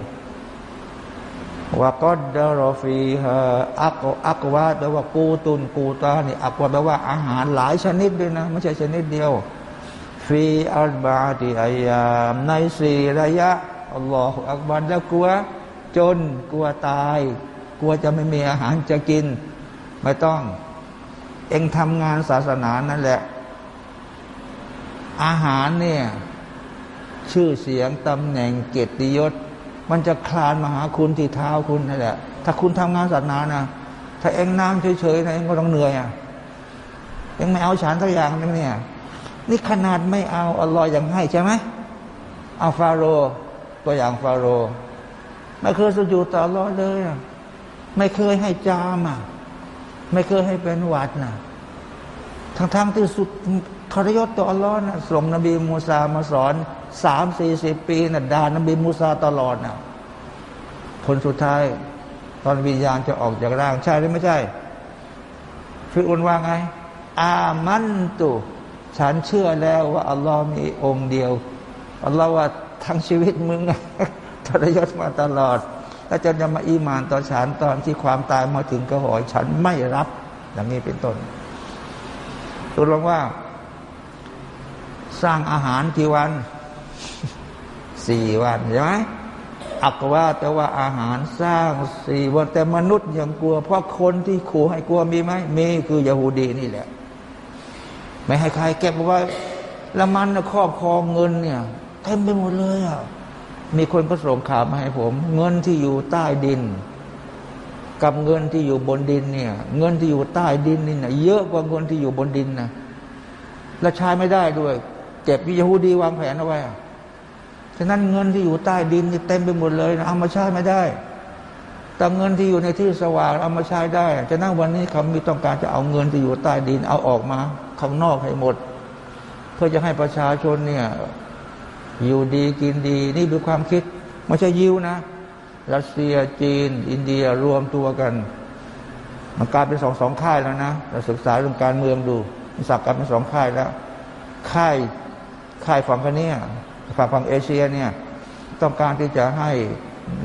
ว่ากอดดารอฟีฮะอักอักวาแปลว่ากูตุนกูตานี่อักวาแปลว่าอาหารหลายชนิดด้วยนะ ไม่ใช่ชนิดเดียว ฟีอัลบาติอายามในสี่ระยะอัลลอฮฺอักบารแล้วกลัว จนกลัวตาย กลัวจะไม่มีอาหารจะกิน ไม่ต้อง เองทำงานศาสนานั่นแหละ อาหารเนี่ย ชื่อเสียงตำแหน่งเกียรติยศ มันจะคลานมาหาคุณที่เท้าคุณนั่นแหละ ถ้าคุณทำงานศาสนานะ ถ้าเองนั่งเฉยๆนะเองก็ต้องเหนื่อยอะเองไม่เอาฉันสักอย่างนึงเนี่ย นี่ขนาดไม่เอาอัลลอฮ์ยังให้ใช่ไหมเอาฟาโรตัวอย่างฟาโรไม่เคยสุญูต่ออัลลอฮ์เลยอะไม่เคยให้จามอะไม่เคยให้เป็นวัดนะทั้งๆที่สุดทรยศต่ออัลลอฮ์นะส่งนบีมูซามาสอน สามสี่สิบปีนะ่ะด่านบีมูซาตลอดนะผลสุดท้าย ตอนวิญญาณจะออกจากร่าง ใช่หรือไม่ใช่ฟิรุนว่าไง อามันตุฉันเชื่อแล้วว่าอัลลอฮ์มีองค์เดียวอัลลอฮ์ว่าทั้งชีวิตมึงทรยศมาตลอดถ้าจะจะมาอีมานต่อฉันตอนที่ความตายมาถึงกระหอยฉันไม่รับอย่างนี้เป็นต้นตัวลงว่า สร้างอาหารกี่วัน สี่วันใช่ไหมอักว่าแต่ว่าอาหารสร้างสี่วันแต่มนุษย์ยังกลัว เพราะคนที่ขู่ให้กลัวมีไหมมีคือยาฮูดีนี่แหละ ไม่ให้ใครเก็บไว้ล้วมันครอบครองเงินเนี่ยเต็มไปหมดเลยอะมีคนก็ส่งข่าวมาให้ผม เงินที่อยู่ใต้ดิน กับเงินที่อยู่บนดินเนี่ย เงินที่อยู่ใต้ดินนี่นะเยอะกว่าเงินที่อยู่บนดินนะและใช้ไม่ได้ด้วย เก็บยาฮูดีวางแผนเอาไว้ ฉะนั้นเงินที่อยู่ใต้ดินนี่เต็มไปหมดเลยนะเอามาใช้ไม่ได้ แต่เงินที่อยู่ในที่สว่างเอามาใช้ได้ฉะนั้นวันนี้เขามีต้องการจะเอาเงินที่อยู่ใต้ดิน เอาออกมาข้างนอกให้หมด เพื่อจะให้ประชาชนเนี่ยอยู่ดีกินดีนี่เป็นความคิดไม่ใช่ยิวนะรัสเซียจีน อินเดียรวมตัวกันมันกลายเป็นสองสองค่ายแล้วนะเราศึกษาเรื่องการเมืองดูมันสักกันเป็นสองค่ายแล้ว ค่ายค่ายฝั่งกันเนี่ย ฝั่งฝั่งเอเชียเนี่ยต้องการที่จะให้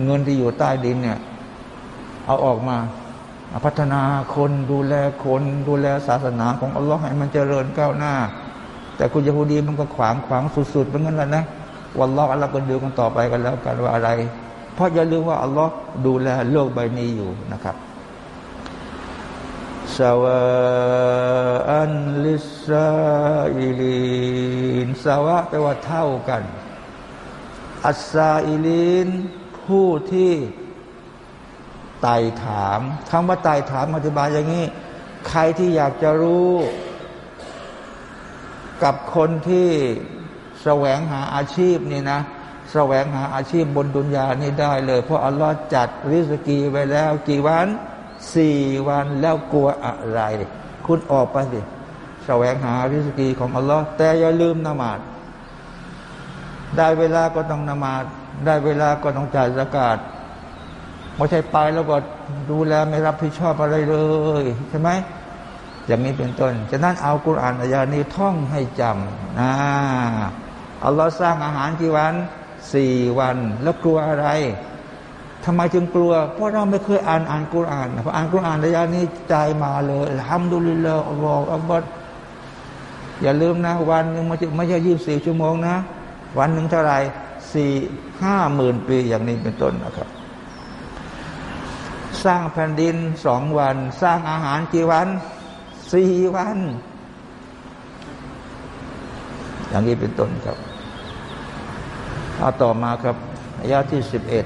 เงินที่อยู่ใต้ดินเนี่ยเอาออกมาพัฒนาคนดูแลคนดูแลศาสนาของอัลลอฮ์ให้มันเจริญก้าวหน้า แต่คุณยาฮูดีมันก็ขวางขวางสุดๆเป็นงั้นแหละนะวันลออัลลอฮ์ก็ดูกันต่อไปกันแล้วกันว่าอะไร เพราะอย่าลืมว่าอัลลอฮ์ดูแลโลกใบนี้อยู่นะครับ سواء للسائلين سواءแปลว่าเท่ากัน السائلينผู้ที่ไต่ถามคำว่าไต่ถามอธิบายอย่างนี้ ใครที่อยากจะรู้ กับคนที่แสวงหาอาชีพนี่นะแสวงหาอาชีพบนดุนยานี่ได้เลย เพราะอัลลอฮ์จัดริสกีไว้แล้วกี่วัน สี่วันแล้วกลัวอะไร คุณออกไปสิแสวงหาริสกีของอัลลอฮ์แต่อย่าลืมนมาดได้เวลาก็ต้องนมาดได้เวลาก็ต้องจ่ายสกาดไม่ใช่ไปแล้วก็ดูแลไม่รับผิดชอบอะไรเลย ใช่ไหมอย่างนี้เป็นต้นฉะนั้นเอากุรอานอายานี้ท่องให้จำนะอัลลอฮ์สร้างอาหารกี่วันสี่วัน แล้วกลัวอะไร ทำไมจึงกลัว เพราะเราไม่เคยอ่านอ่านกุรอานพออ่านกุรอานระยะนี้ใจมาเลยทำดุลิลลาอัลลอฮฺอัลลอฮฺอย่าลืมนะวันหนึ่งไม่ใช่ไม่ใช่ยี่สิบสี่ชั่วโมงนะ วันหนึ่งเท่าไรสี่ห้าหมื่นปีอย่างนี้เป็นต้นนะครับ สร้างแผ่นดินสองวัน สร้างอาหารกี่วันสี่วัน อย่างนี้เป็นต้นครับเอาต่อมาครับอายาที่สิบเอ็ด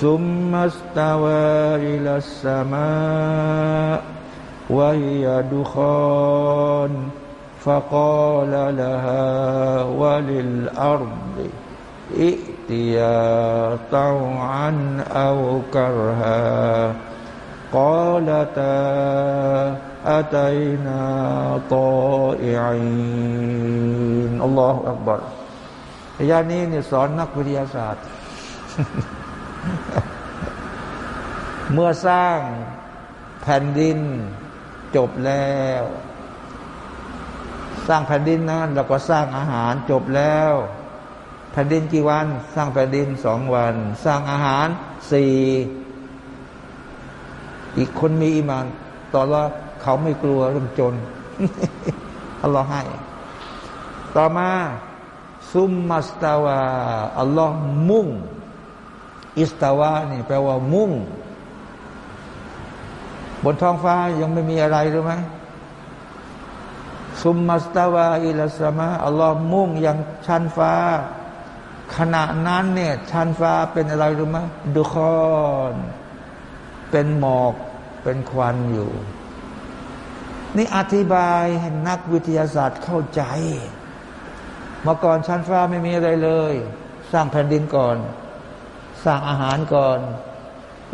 ثم استوى إلى السماء وهي دخان فقال لها وللأرض ائتيا طوعا أو كرها قالتا أتينا طائعين الله أكبر ยานี้เนี่ยสอนนักวิทยาศาสตร์ [laughs] เมื่อสร้างแผ่นดินจบแล้ว สร้างแผ่นดินนะเราก็สร้างอาหารจบแล้ว แผ่นดินกี่วัน สร้างแผ่นดินสองวัน สร้างอาหารสี่อีกคนมีอิมานต่อว่าเขาไม่กลัวเรื่องจนอัลลอฮ์ให้ ต่อมาซุมมัสตาวาอัลลอฮ์มุ่ง อิสตาวะนี่แปลว่ามุ่ง บนท้องฟ้ายังไม่มีอะไรหรือไหมซุมมัสตาวาอิลสมาอัลลอฮ์มุ่งยังชั้นฟ้า ขณะนั้นเนี่ยชั้นฟ้าเป็นอะไรรู้ไหมดุคอนเป็นหมอกเป็นควันอยู่ นี่อธิบายให้นักวิทยาศาสตร์เข้าใจเมื่อก่อนชั้นฟ้าไม่มีอะไรเลย สร้างแผ่นดินก่อน สร้างอาหารก่อน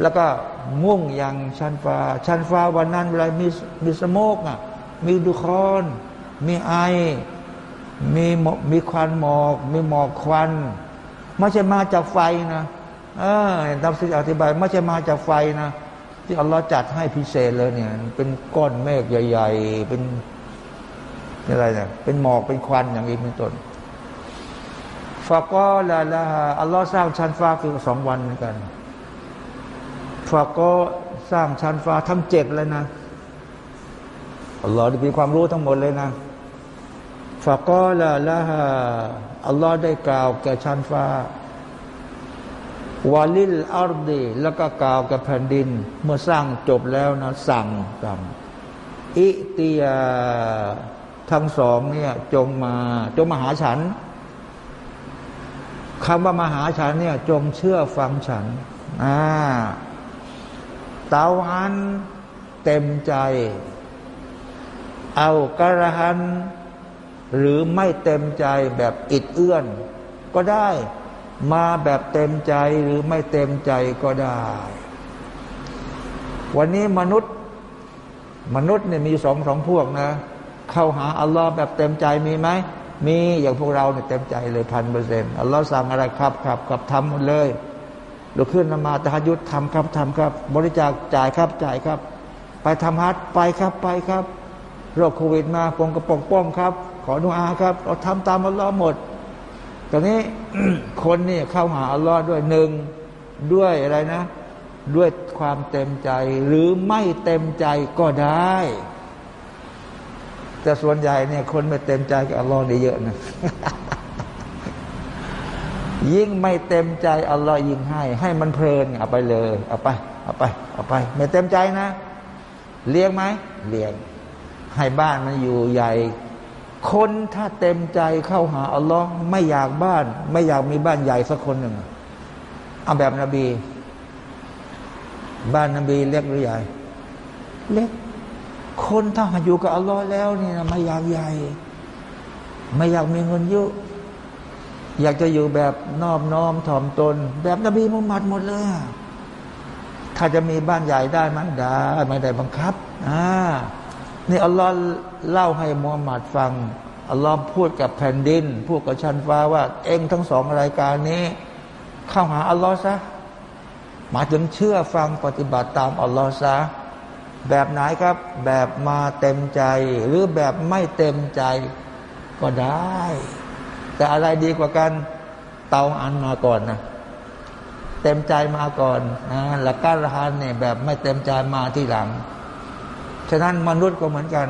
แล้วก็มุ่งยังชั้นฟ้า ชั้นฟ้าวันนั้นเวลามีมีสโมกอะ มีดุคอน มีไอ มีมีควันหมอก มีหมอกควันไม่ใช่มาจากไฟนะเออนับสิอธิบายไม่ใช่มาจากไฟนะ ที่อัลลอฮ์จัดให้พิเศษเลยเนี่ย เป็นก้อนเมฆใหญ่ ๆ เป็นอะไรเนี่ยเป็นหมอกเป็นควันอย่างนี้เป็นต้น ฟาก็ลาลาอัลลอฮ์สร้างชั้นฟ้าคือสองวันเหมือนกันฟาก็สร้างชั้นฟ้าทั้งเจ็ดเลยนะอัลลอฮ์มีความรู้ทั้งหมดเลยนะفقال لهاอัลลอฮ์ได้กล่าวแก่ชั้นฟ้าوللأرضแล้วก็กล่าวกับแผ่นดิน เมื่อสร้างจบแล้วนะ สั่งสั่งائتياทั้งสองเนี่ยจงมา จงมาหาฉัน คำว่ามาหาฉันเนี่ยจงเชื่อฟังฉันอ่าเตาอันเต็มใจ เอากระหัน หรือไม่เต็มใจแบบอิดเอื้อน ก็ได้มาแบบเต็มใจหรือไม่เต็มใจก็ได้ วันนี้มนุษย์ มนุษย์เนี่ยมีสองสองพวกนะ เข้าหาอัลลอฮ์แบบเต็มใจมีไหม มีอย่างพวกเราเนี่ยเต็มใจเลยพันเปอร์เซ็นต์อัลลอฮ์สั่งอะไรครับครับครับทำหมดเลยเราขึ้นนมาตะยุทธทำครับทำครับ บริจาคจ่ายครับจ่ายครับ ไปทำฮัทไปครับไปครับโรคโควิดมาปงกระปองป้องครับ ขออนุอาครับเราทำตามอัลลอฮ์หมดตอนนี้คนนี่เข้าหาอัลลอฮ์ด้วยหนึ่งด้วยอะไรนะ ด้วยความเต็มใจหรือไม่เต็มใจก็ได้ แต่ส่วนใหญ่เนี่ยคนไม่เต็มใจกับอัลลอฮ์นี่เยอะนะยิ่งไม่เต็มใจอัลลอฮ์ยิ่งให้ ให้มันเพลินเอาไปเลยเอาไปเอาไปเอาไป ไม่เต็มใจนะ เลี้ยงไหมเลี้ยง ให้บ้านมันอยู่ใหญ่ คนถ้าเต็มใจเข้าหาอัลลอฮ์ไม่อยากบ้าน ไม่อยากมีบ้านใหญ่สักคนหนึ่งเอาแบบนบี บ้านนบีเล็กหรือใหญ่ เล็ก คนถ้าอยู่กับอัลลอฮ์แล้วเนี่นะไม่อยากใหญ่ ไม่อยากมีเงินเยอะอยากจะอยู่แบบนอบน้อมถ่อมตน แบบนบีมุฮัมมัดหมดเลยถ้าจะมีบ้านใหญ่ได้มั้งได้ไม่ได้บังคับอ่านี่อัลลอฮ์เล่าให้มูฮัมหมัดฟังอัลลอฮ์พูดกับแผ่นดิน พูดกับชั้นฟ้าว่า เองทั้งสองรายการนี้ เข้าหาอัลลอฮ์ซะมาถึงเชื่อฟังปฏิบัติตามอัลลอฮ์ซะ แบบไหนครับ แบบมาเต็มใจ หรือแบบไม่เต็มใจก็ได้ แต่อะไรดีกว่ากันเตาอันมาก่อนนะเต็มใจมาก่อนนะแล้วการทานเนี่ยแบบไม่เต็มใจมาที่หลัง ฉะนั้นมนุษย์ก็เหมือนกัน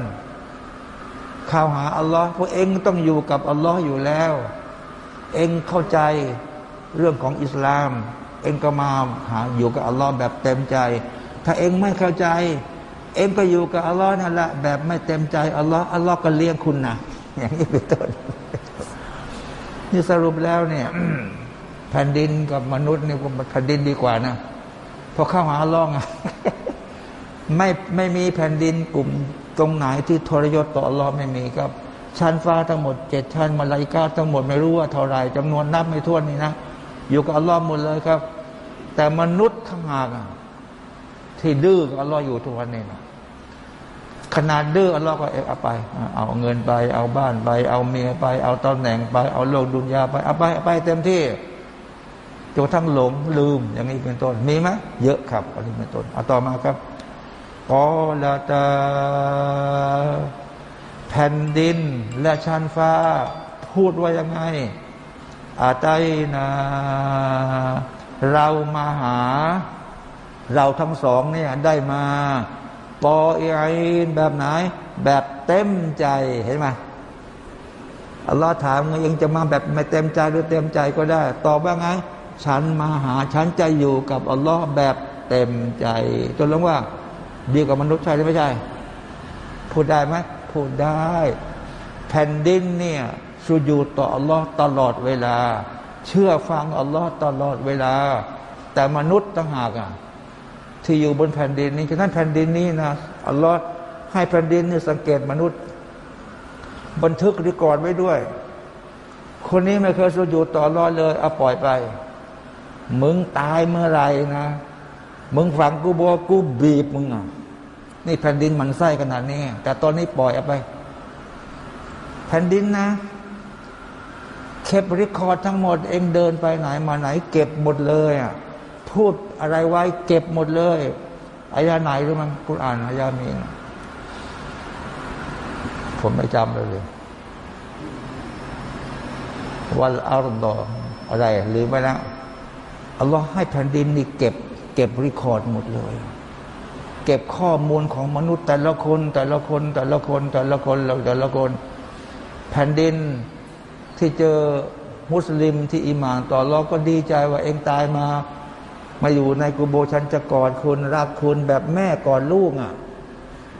ข้าวหาอัลลอฮ์พวกเองต้องอยู่กับอัลลอฮ์อยู่แล้ว เองเข้าใจเรื่องของอิสลาม เองก็มาหาอยู่กับอัลลอฮ์แบบเต็มใจ ถ้าเองไม่เข้าใจ เองก็อยู่กับอัลลอฮ์นั่นแหละแบบไม่เต็มใจอัลลอฮ์อัลลอฮ์ก็เลี้ยงคุณนะอย่างนี้เป็นต้นนี่สรุปแล้วเนี่ยแผ่นดินกับมนุษย์เนี่ยแผ่นดินดีกว่านะพอเข้าหาอัลลอฮ์อะไม่ไม่มีแผ่นดินกลุ่มตรงไหนที่ทรยศต่ออัลลอฮ์ไม่มีครับ ชั้นฟ้าทั้งหมดเจ็ดชั้นมาลายกาทั้งหมดไม่รู้ว่าเท่าไรจำนวนนับไม่ถ้วนนี่นะอยู่กับอัลลอฮ์หมดเลยครับ แต่มนุษย์ข้งหากที่ดื้อกับอัลลอฮ์อยู่ทุกวันนี้นะ ขนาดดื้ออัลลอฮ์ก็เอาไป เอาเงินไป เอาบ้านไป เอาเมียไป เอาตำแหน่งไป เอาโลกดุนยาไป เอาไปเอาไปเต็มที่จนทั้งหลงลืมอย่างนี้เป็นต้น มีไหมเยอะครับอันนี้เป็นต้นเอาต่อมาครับกอลาตาแผ่นดินและชั้นฟ้า พูดว่ายังไง อาไตนาเรามาหา เราทั้งสองเนี่ยได้มา ปออไอนแบบไหน แบบเต็มใจเห็นไหมอัลลอฮ์ถามว่ายังจะมาแบบไม่เต็มใจหรือเต็มใจก็ได้ ตอบว่าไง ฉันมาหาฉันจะอยู่กับอัลลอฮ์แบบเต็มใจจนลงว่า ดีกว่ามนุษย์ใช่หรือไม่ใช่ พูดได้ไหมพูดได้ แผ่นดินเนี่ยสุญูต่ออัลลอฮ์ตลอดเวลา เชื่อฟังอัลลอฮ์ตลอดเวลา แต่มนุษย์ต่างหากอะ ที่อยู่บนแผ่นดินนี้ฉะนั้นแผ่นดินนี้นะอัลลอฮ์ให้แผ่นดินนี่สังเกตมนุษย์ บันทึกรีกอร์ดไว้ด้วย คนนี้ไม่เคยสุญูดต่ออัลลอฮ์เลยเอาปล่อยไป มึงตายเมื่อไหร่นะ มึงฝังกูบอกกูบีบมึงอะนี่แผ่นดินมันไส้ขนาดนี้ แต่ตอนนี้ปล่อยเอาไป แผ่นดินนะเก็บรีคอร์ดทั้งหมด เองเดินไปไหนมาไหน เก็บหมดเลยอะ พูดอะไรไว้ เก็บหมดเลยอายาไหนรู้มั้งคุณอ่านอายามีนะผมไม่จำเลยเลยวันอารดออะไรหรือไม่แล้วอัลลอฮ์ให้แผ่นดินนี่เก็บ เก็บรีคอร์ดหมดเลย เก็บข้อมูลของมนุษย์ แต่ละคน แต่ละคน แต่ละคน แต่ละคนเราแต่ละคน แผ่นดินที่เจอมุสลิมที่อิมานต่อเราก็ดีใจว่าเองตายมา มาอยู่ในกูโบชันจะกอดคุณรักคุณแบบแม่กอดลูกอะ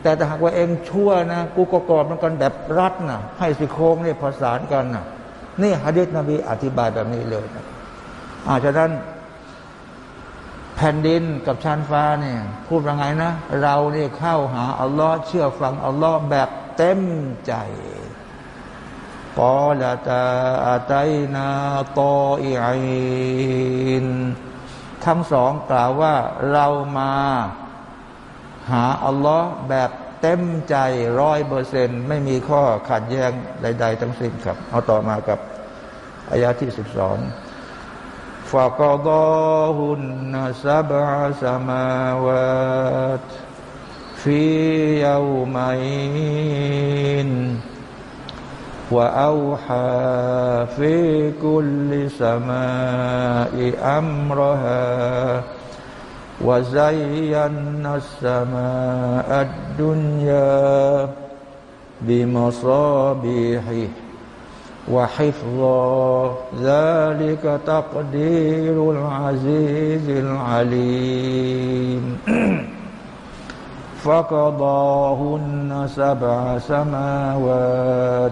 แต่ถ้าหากว่าเองชั่วนะ กูก็กอดมันกันแบบรัดนะให้สิโค้งนี่ประสานกันนะนี่ฮะดิษนบีอธิบายแบบนี้เลยนะอาฉะนั้น แผ่นดินกับชั้นฟ้าเนี่ยพูดว่าไงนะ เราเนี่ยเข้าหาอัลลอฮ์เชื่อฟังอัลลอฮ์แบบเต็มใจกอลตาอาตัยนาตออิอิน ทั้งสองกล่าวว่าเรามาหาอัลลอฮ์แบบเต็มใจร้อยเปอร์เซนไม่มีข้อขัดแย้งใด ๆ ทั้งสิ้นครับ เอาต่อมากับอายาที่สิบสองฟะกดอฮุนนัสบะสมาวาตฟียามัยน وأوحى في كل سماء أمرها وزينا السماء الدنيا بمصابيح وحفظا ذلك تقدير العزيز العليم. [clears throat] فقضاهن سبع سماوات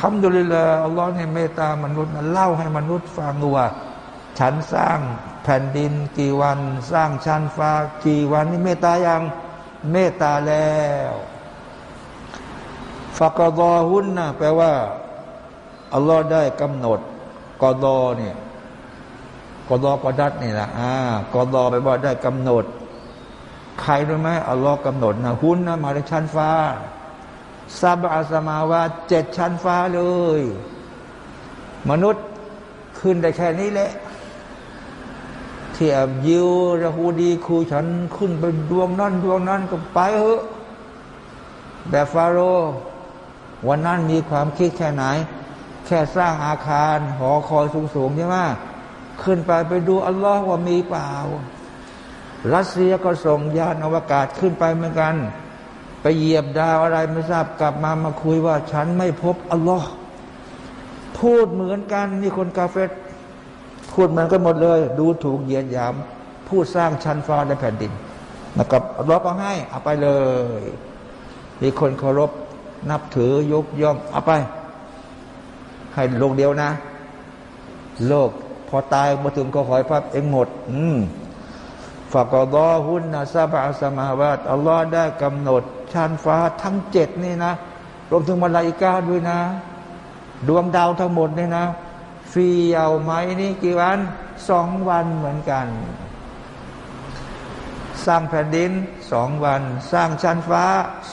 ทำดุลิลาอัลลอฮ์เนี่ยเมตตามนุษย์เล่าให้มนุษย์ฟังว่า ฉันสร้างแผ่นดินกี่วัน สร้างชั้นฟ้ากี่วันนี่เมตตายังเมตตาแล้วฟากดอหุนนะแปลว่าอัลลอฮ์ได้กำหนดกอดอเนี่ยกอดอกอดัดนี่แหละอ่ากอดอแปลว่าได้กำหนด ใครรู้ไหมอัลลอฮ์กำหนดนะหุนนะมาในชั้นฟ้า ซาบะสมาวาเจ็ดชั้นฟ้าเลย มนุษย์ขึ้นได้แค่นี้แหละที่อับยิวระหูดีครูฉันขึ้นไปดวงนั้นดวงนั้นก็ไปเถอะแบบฟาโรวันนั้นมีความคิดแค่ไหน แค่สร้างอาคารหอคอยสูงๆใช่ไหมขึ้นไปไปดูอัลลอฮ์ว่ามีเปล่า รัสเซียก็ส่งยานอวกาศขึ้นไปเหมือนกัน ไปเหยียบดาวอะไรไม่ทราบกลับมามาคุยว่า ฉันไม่พบอัลลอฮ์พูดเหมือนกันนี่คนกาเฟตพูดเหมือนกันหมดเลย ดูถูกเหยียดหยาม พูดสร้างชั้นฟ้าและแผ่นดินนะครับอัลลอฮ์ก็ให้เอาไปเลยมีคนเคารพนับถือยกย่องเอาไป ให้โลกเดียวนะ โลกพอตายมาถึงก็หอยพับเองหมด อืมฝากดอหุนนะซาบะสมาวาตอัลลอฮ์ได้กำหนด ชั้นฟ้าทั้งเจ็ดนี่นะ รวมถึงมาลาอิกาด้วยนะ ดวงดาวทั้งหมดนี่นะฟีเอาไหมนี่กี่วันสองวันเหมือนกัน สร้างแผ่นดินสองวัน สร้างชั้นฟ้า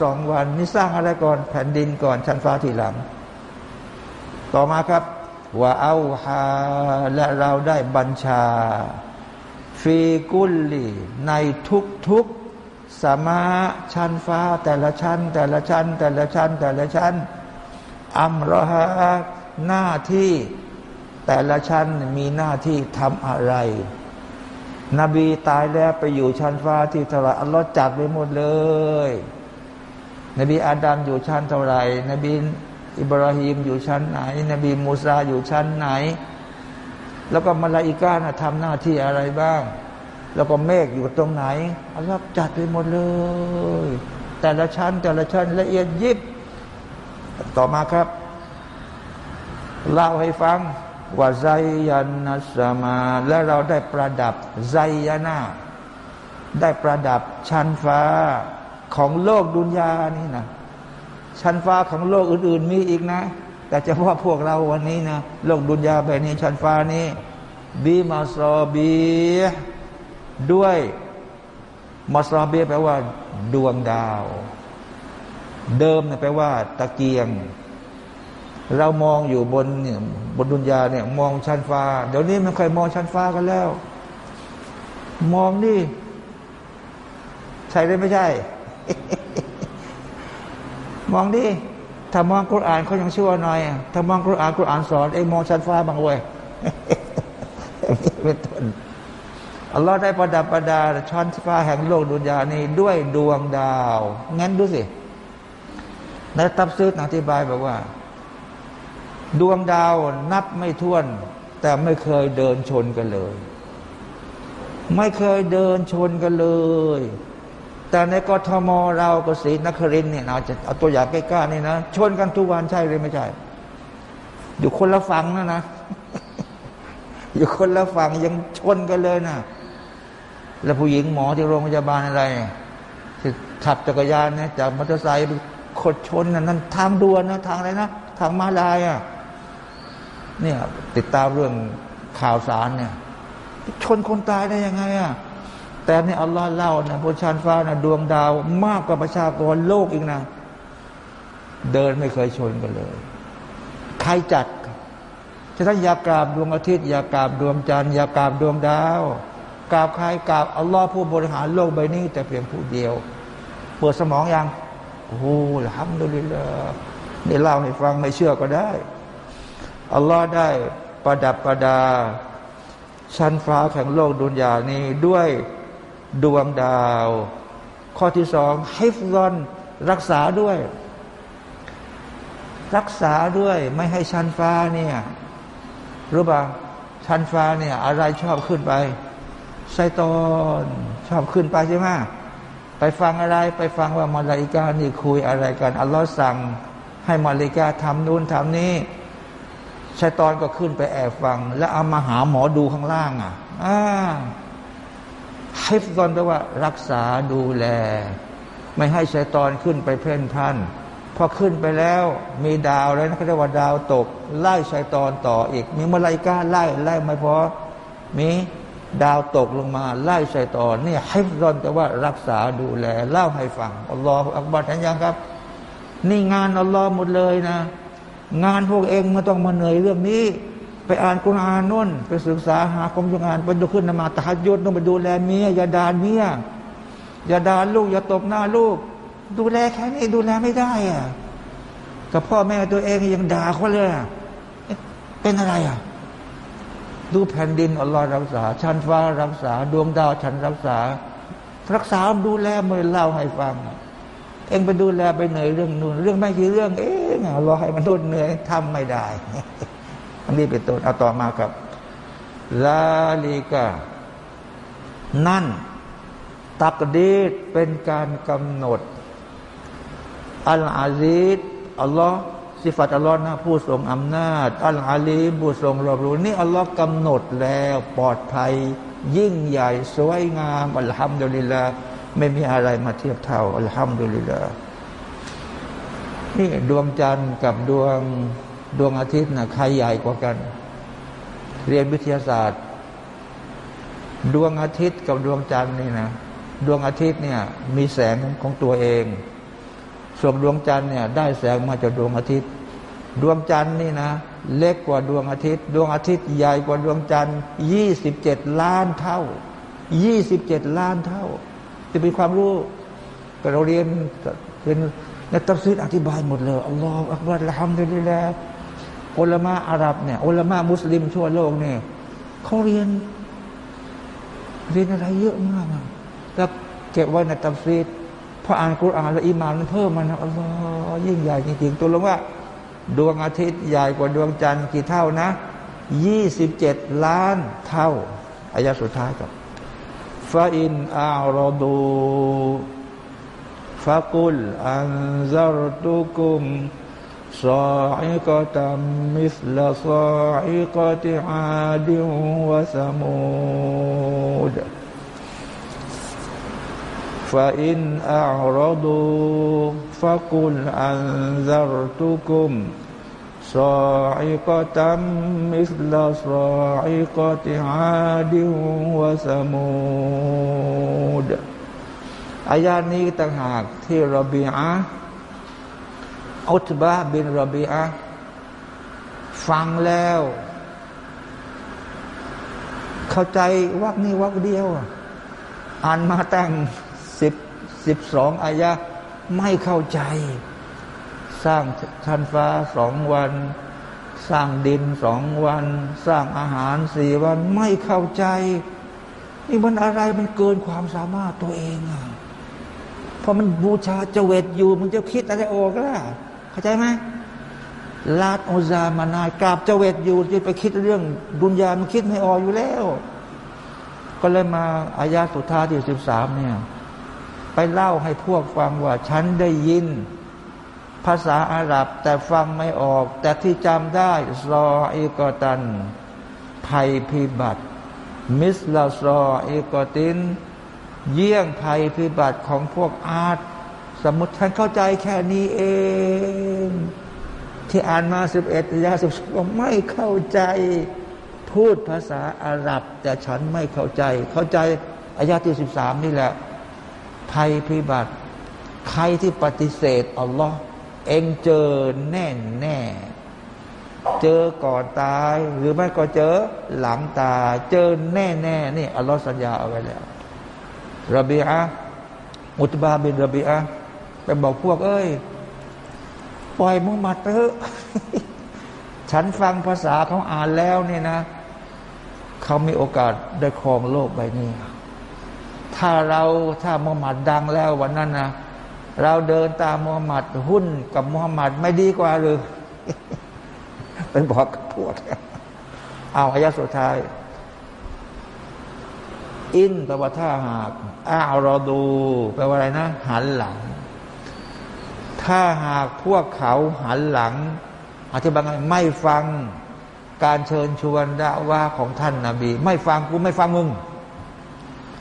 สองวัน นี่สร้างอะไรก่อนแผ่นดินก่อนชั้นฟ้าทีหลัง ต่อมาครับว่าเอาฮาและเราได้บัญชา ฟีกุลลีในทุกทุก สมาชั้นฟ้าแต่ละชั้น แต่ละชั้น แต่ละชั้น แต่ละชั้น อัมรฮะหน้าที่แต่ละชั้นมีหน้าที่ทำอะไร นบีตายแล้วไปอยู่ชั้นฟ้าที่เท่าไรอัลลอฮ์จัดไปหมดเลย นบีอาดัมอยู่ชั้นเท่าไรนบีอิบราฮิมอยู่ชั้นไหน นบีมูซาอยู่ชั้นไหน แล้วก็มาลาอิกานะทำหน้าที่อะไรบ้าง แล้วก็เมฆอยู่ตรงไหนอัลลอฮ์จัดไปหมดเลย แต่ละชั้น แต่ละชั้นละเอียดยิบ ต่อมาครับเล่าให้ฟังว่าไซยันนัสมา และเราได้ประดับไซยานาได้ประดับชั้นฟ้าของโลกดุนยานี่นะชั้นฟ้าของโลกอื่น ๆ มีอีกนะ แต่เฉพาะพวกเราวันนี้นะโลกดุนยาแบบนี้ชั้นฟ้านี้บีมาซอบี ด้วยมอสราซอบีแปลว่า ดวงดาว เดิมเนี่ยแปลว่า ตะเกียง เรามองอยู่บนเนี่ยบนดุนยาเนี่ย มองชั้นฟ้า เดี๋ยวนี้มันเคยมองชั้นฟ้ากันแล้ว มองนี่ใช่หรือไม่ใช่ มองดิถ้ามองกุรอานเขายังชั่วหน่อย ถ้ามองกุรอานกุรอานสอนเองมองชั้นฟ้าบางเว้ยเป็นต้น อัลลอฮ์ได้ประดับประดาชั้นฟ้าแห่งโลกดุนยานี้ด้วยดวงดาว งั้นดูสิ ในตับซื้ออธิบายแบบว่า ดวงดาวนับไม่ถ้วน แต่ไม่เคยเดินชนกันเลย ไม่เคยเดินชนกันเลย แต่ในกทมเราก็ศรีนครินเนี่ยเราจะเอาตัวอย่างใกล้ๆนี่นะชนกันทุกวันใช่หรือไม่ใช่ อยู่คนละฝั่งนะนะอยู่คนละฝั่งยังชนกันเลยนะ แล้วผู้หญิงหมอที่โรงพยาบาลอะไรที่ขับจักรยานเนี่ยจากมอเตอร์ไซค์ขดชนนั่นนั่นทางด่วนนะทางอะไรนะทางมาลายอะเนี่ยติดตามเรื่องข่าวสารเนี่ย ชนคนตายได้ยังไงอะแต่ในอัลลอฮ์เล่านะบนชั้นฟ้านะดวงดาวมากกว่าประชากรโลกอีกนะ เดินไม่เคยชนกันเลย ใครจัดฉะนั้นอย่ากราบดวงอาทิตย์อย่ากราบดวงจันทร์อย่ากราบดวงดาว กราบใครกราบอัลลอฮ์ผู้บริหารโลกใบนี้ แต่เพียงผู้เดียว เปิดสมองยังโอ้โหทำดุลิลละนี่เล่าให้ฟังไม่เชื่อก็ได้อัลลอฮ์ได้ประดับประดา ชั้นฟ้าแข่งโลกดุนยานี้ด้วยดวงดาว ข้อที่สองฮิฟซอนรักษาด้วย รักษาด้วยไม่ให้ชั้นฟ้าเนี่ยรู้ป่ะชั้นฟ้าเนี่ยอะไรชอบขึ้นไป ไซตอนชอบขึ้นไปใช่ไหมไปฟังอะไรไปฟังว่ามาลาอิกานี่คุยอะไรกัน อัลลอฮ์สั่ง ให้มาลาอิกาทำนู่นทำนี้ชายตอนก็ขึ้นไปแอบฟัง แล้วเอามาหาหมอดูข้างล่างอะอ่าฮิฟซอนแปลว่า รักษาดูแล ไม่ให้ชัยตอนขึ้นไปเพ่นพันพอขึ้นไปแล้วมีดาวแล้วนะเขาเรียกว่าดาวตก ไล่ชัยตอนต่ออีก มีมาลายกาไล่ไล่ไม่พอมี ดาวตกลงมา ไล่ชัยตอนนี่ฮิฟซอนแปลว่ารักษาดูแล เล่าให้ฟังอัลลอฮฺอักบัรเห็นยังครับ นี่งานอัลลอฮ์หมดเลยนะ งานพวกเองไม่ต้องมาเหนื่อยเรื่องนี้ ไปอ่านกุรอานนุ่น ไปศึกษาหาความยงานไปดูขึ้นนมาตะฮัดยุดต้องไปดูแลเมียอย่าด่าเมียอย่าด่าลูก อย่าตบหน้าลูก ดูแลแค่นี้ดูแลไม่ได้อะกับพ่อแม่ตัวเองยังด่าเขาเลยเป็นอะไรอะ ดูแผ่นดินอัลลอฮ์รักษา ชั้นฟ้ารักษา ดวงดาวฉันรักษา รักษาดูแลไม่เล่าให้ฟัง เองไปดูแลไปเหนื่อยเรื่องนู่นเรื่องไม่กี่เรื่อง เองอัลลอฮ์ให้มันนุ่นเหนื่อยทำไม่ได้อันนี้เป็นต้นเอาต่อมาครับลาลิกานั่น ตักดีดเป็นการกำหนด อัลอาซีดอัลลอฮ์ สิฟัตอัลลอฮ์นะผู้ทรงอำนาจ อัลอาลีผู้ทรงรอบรู้นี่อัลลอฮ์กำหนดแล้วปลอดภัย ยิ่งใหญ่สวยงามอัลฮัมดุลิลลาไม่มีอะไรมาเทียบเท่าอัลฮัมดุลิลลานี่ดวงจันทร์กับดวงดวงอาทิตย์นะใครใหญ่กว่ากัน เรียนวิทยาศาสตร์ ดวงอาทิตย์กับดวงจันทร์นี่นะดวงอาทิตย์เนี่ยมีแสงของตัวเอง ส่วนดวงจันทร์เนี่ยได้แสงมาจากดวงอาทิตย์ ดวงจันทร์นี่นะ เล็กกว่าดวงอาทิตย์ ดวงอาทิตย์ใหญ่กว่าดวงจันทร์ยี่สิบเจ็ดล้านเท่ายี่สิบเจ็ดล้านเท่า จะเป็นความรู้เราเรียนเป็นในตัฟซีรอธิบายหมดเลยالله أكبر الحمد للهอุลามะอาหรับเนี่ยอุลามะมุสลิมทั่วโลกเนี่ยเขาเรียน เรียนอะไรเยอะมากแล้วเก็บไว้ในตัมซีด พออ่านกุรอานแล้วอิมานมันเพิ่มมันอัลลอฮ์ยิ่งใหญ่จริงๆตัวลงว่า ดวงอาทิตย์ใหญ่กว่าดวงจันทร์กี่เท่านะยี่สิบเจ็ดล้านเท่าอายะสุดท้ายกับฟาอินอาโรดูฟาคุลอันซาร์ตุกุมซาอิกตัมมิสลาซาอิกติอาดิวะสมูด فإن أعرضوا فقل أنذرتكم صاعقة مثل صاعقة عاد وثمود อายานี้ต่างหากที่รบีอาอุตบะบินรบีอาฟังแล้ว เข้าใจวักนี้วักเดียว อ่านมาตั้ง สิบสองอายะไม่เข้าใจ สร้างชั้นฟ้าสองวัน สร้างดินสองวัน สร้างอาหารสี่วันไม่เข้าใจ นี่มันอะไรมันเกินความสามารถตัวเองอะพอมันบูชาเจเวตอยู่มันจะคิดอะไรออกล่ะเข้าใจไหมลาดโอซามานายกราบเจเวตอยู่จะไปคิดเรื่องดุนยามันคิดไม่ออกอยู่แล้ว ก็เลยมาอายาสุดท้ายที่สิบสามเนี่ย ไปเล่าให้พวกฟังว่า ฉันได้ยิน ภาษาอาหรับแต่ฟังไม่ออก แต่ที่จำได้ซออีกอตัน ภัยพิบัติ มิสลาซออีกอติน เยี่ยงภัยพิบัติของพวกอาร์ตสมมติฉันเข้าใจแค่นี้เอง ที่อ่านมาสิบเอ็ดยาสิบสองไม่เข้าใจ พูดภาษาอาหรับ แต่ฉันไม่เข้าใจ เข้าใจอายาที่สิบสามนี่แหละ ภัยพิบัติ ใครที่ปฏิเสธอัลลอฮ์เองเจอแน่แน่ เจอก่อนตาย หรือไม่ก็เจอหลังตาย เจอแน่แน่นี่อัลลอฮ์สัญญาเอาไว้แล้วระบีอะอุตบาบินระบีอะไปบอกพวก เอ้ย ปล่อยมุฮัมมัดไปเถอะฉันฟังภาษาเขาอ่านแล้วเนี่ยนะ เขามีโอกาสได้ครองโลกใบนี้ ถ้าเราถ้ามุฮัมมัดดังแล้ววันนั้นนะเราเดินตามมุฮัมมัดหุ้นกับมุฮัมมัดไม่ดีกว่าหรือเป็นบอกกับพวกเอาอายะสุดท้าย อินแปลว่าถ้าหากอ้าวรอดูแปลว่าอะไรนะ หันหลัง ถ้าหากพวกเขาหันหลังอธิบายไม่ฟังการเชิญชวนด่าว่าของท่านนาบี ไม่ฟังกูไม่ฟังมึง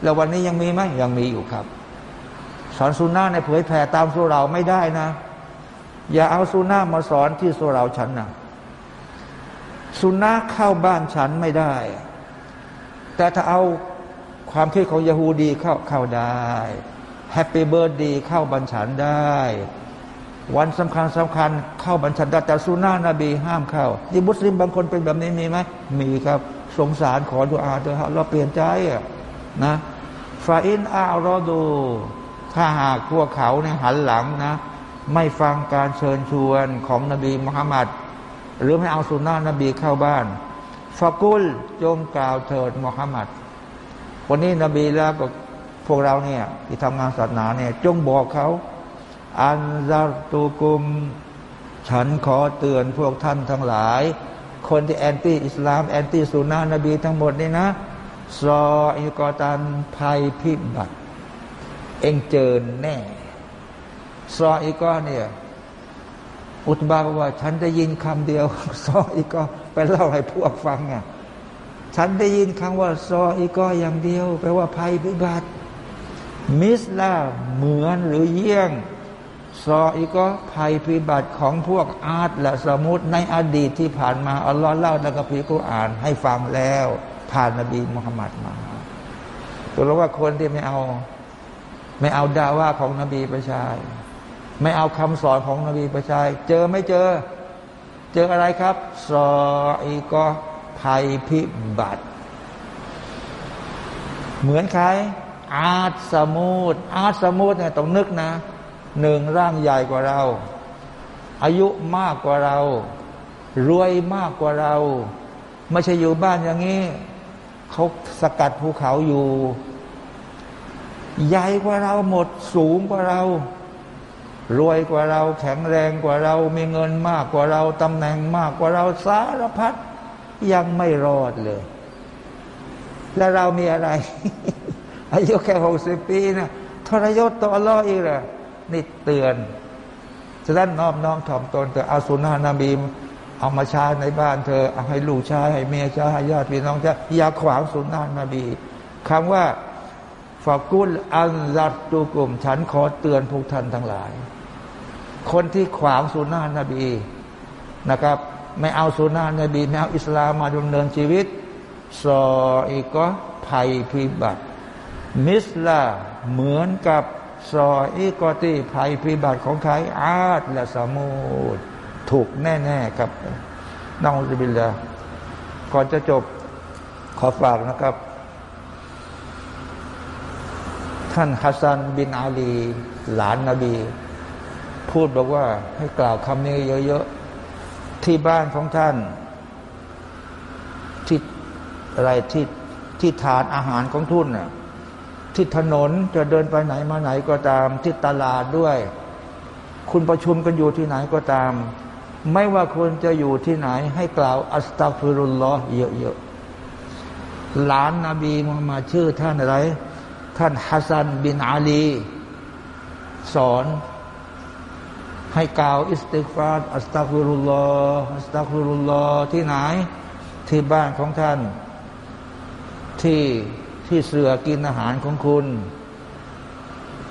แล้ววันนี้ยังมีไหมยังมีอยู่ครับ สอนสุนนะในเผยแผ่ตามสุเราไม่ได้นะ อย่าเอาสุนนะมาสอนที่สุเราฉันนะสุนนะเข้าบ้านฉันไม่ได้ แต่ถ้าเอาความคิดของยาฮูดีเข้าเข้าได้ happy birthday เข้าบ้านฉันได้ วันสำคัญสำคัญเข้าบ้านฉันได้แต่สุนนะนบีห้ามเข้าที่มุสลิมบางคนเป็นแบบนี้มีไหมมีครับ สงสารขอดุอาเถอะเราเปลี่ยนใจอะ นะฟาอินอารอดูถ้าหากพวกเขาเนี่ยหันหลังนะ ไม่ฟังการเชิญชวนของนบีมุฮัมมัดหรือไม่เอาสุนนะนบีเข้าบ้านฟากุลจงกล่าวเถิดมุฮัมมัดวันนี้นบีแล้วก็พวกเราเนี่ยที่ทำงานศาสนาเนี่ยจงบอกเขาอันซาตูกุม ฉันขอเตือนพวกท่านทั้งหลาย คนที่แอนตี้อิสลามแอนตี้สุนานะนบีทั้งหมดนี่นะ ซออิกอตันภัยพิบัติ เองเจอแน่ ซออีกอเนี่ย อุตบาบอกว่า ฉันได้ยินคำเดียว ซออีกอไปเล่าให้พวกฟังไงฉันได้ยินคำว่า ซออีกออย่างเดียวแปลว่าภัยพิบัติ มิสลาเหมือนหรือเยี่ยงซออีกอภัยพิบัติของพวกอาร์ตและสมุติในอดีตที่ผ่านมาอัลลอฮ์เล่าในกัมภีร์กุรอานให้ฟังแล้ว ผ่านนบีมุฮัมมัดมาตัวเราว่าคนที่ไม่เอา ไม่เอาดาว่าของนบีประชายไม่เอาคำสอนของนบีประชายเจอไม่เจอ เจออะไรครับซออีกอภัยพิบัติ เหมือนใคร อาร์ตสมูทอาร์ตสมูทเนี่ยต้องนึกนะหนึ่งร่างใหญ่กว่าเรา อายุมากกว่าเรา รวยมากกว่าเรา ไม่ใช่อยู่บ้านอย่างนี้ เขาสกัดภูเขาอยู่ ใหญ่กว่าเราหมดสูงกว่าเรา รวยกว่าเรา แข็งแรงกว่าเรา มีเงินมากกว่าเราตำแหน่งมากกว่าเราสารพัดยังไม่รอดเลย แล้วเรามีอะไร อายุแค่หกสิบปีนะทรยศต่ออัลลออีกเหรอนี่เตือนฉะนั้นน้อมน้อมถ่อมตนเธอเอาสุนนะนบีม เอามาใช้ในบ้านเธอ เอาให้ลูกใช้ให้เมียใช้ให้ญาติพี่น้องใช้อย่าขวางสุนนะนบีคำว่าฝากุลอันรัตตุกลุ่มฉันขอเตือนพวกท่านทั้งหลาย คนที่ขวางสุนนะนบีนะครับ ไม่เอาสุนนะนบีไม่เอาอิสลามมาดำเนินชีวิตซออีกก็ภัยพิบัติ มิสลาเหมือนกับซออีกอตีภัยพิบัติของใครอาดและสมุด ถูกแน่ ๆ ครับน้องจิบิลลาก่อนจะจบขอฝากนะครับ ท่านฮัสซันบินอาลี หลานนาบี พูดบอกว่าให้กล่าวคำนี้เยอะ ๆ ที่บ้านของท่าน ที่อะไรที่ที่ทานอาหารของทุนน่ะที่ถนนจะเดินไปไหนมาไหนก็ตาม ที่ตลาดด้วย คุณประชุมกันอยู่ที่ไหนก็ตาม ไม่ว่าคุณจะอยู่ที่ไหน ให้กล่าว อัสตัฟิรุลลอฮ์เยอะๆ หลานนาบีมุฮัมมัดชื่อท่านอะไร ท่านฮัสซันบินอาลี สอน ให้กล่าว อิสติกฟารأستغفر الله أستغفر اللهที่ไหน ที่บ้านของท่าน ที่ที่เสื่อกินอาหารของคุณ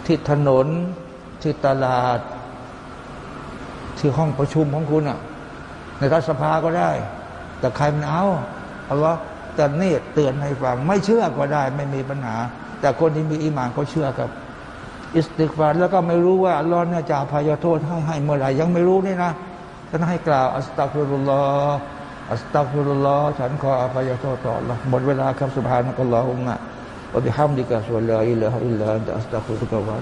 ที่ถนน ที่ตลาด ที่ห้องประชุมของคุณอะ ในรัฐสภาก็ได้ แต่ใครมันเอาเอาวะแต่นี่เตือนให้ฟัง ไม่เชื่อก็ได้ ไม่มีปัญหา แต่คนที่มีอีหมานเขาเชื่อครับ อิสติกฟารแล้วก็ไม่รู้ว่าอัลลอฮ์เนี่ยจะอภัยโทษให้ให้เมื่อไหร่ยังไม่รู้นี่นะท่านให้กล่าวأستغفر الله أستغفر اللهฉันขออภัยโทษต่ออัลลอฮ์หมดเวลาครับسبحانك اللهم وبحمدك أشهد أن لا إله إلا أنت أستغفرك و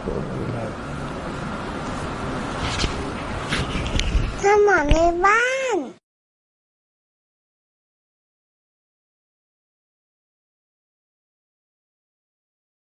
สมองในบ้าน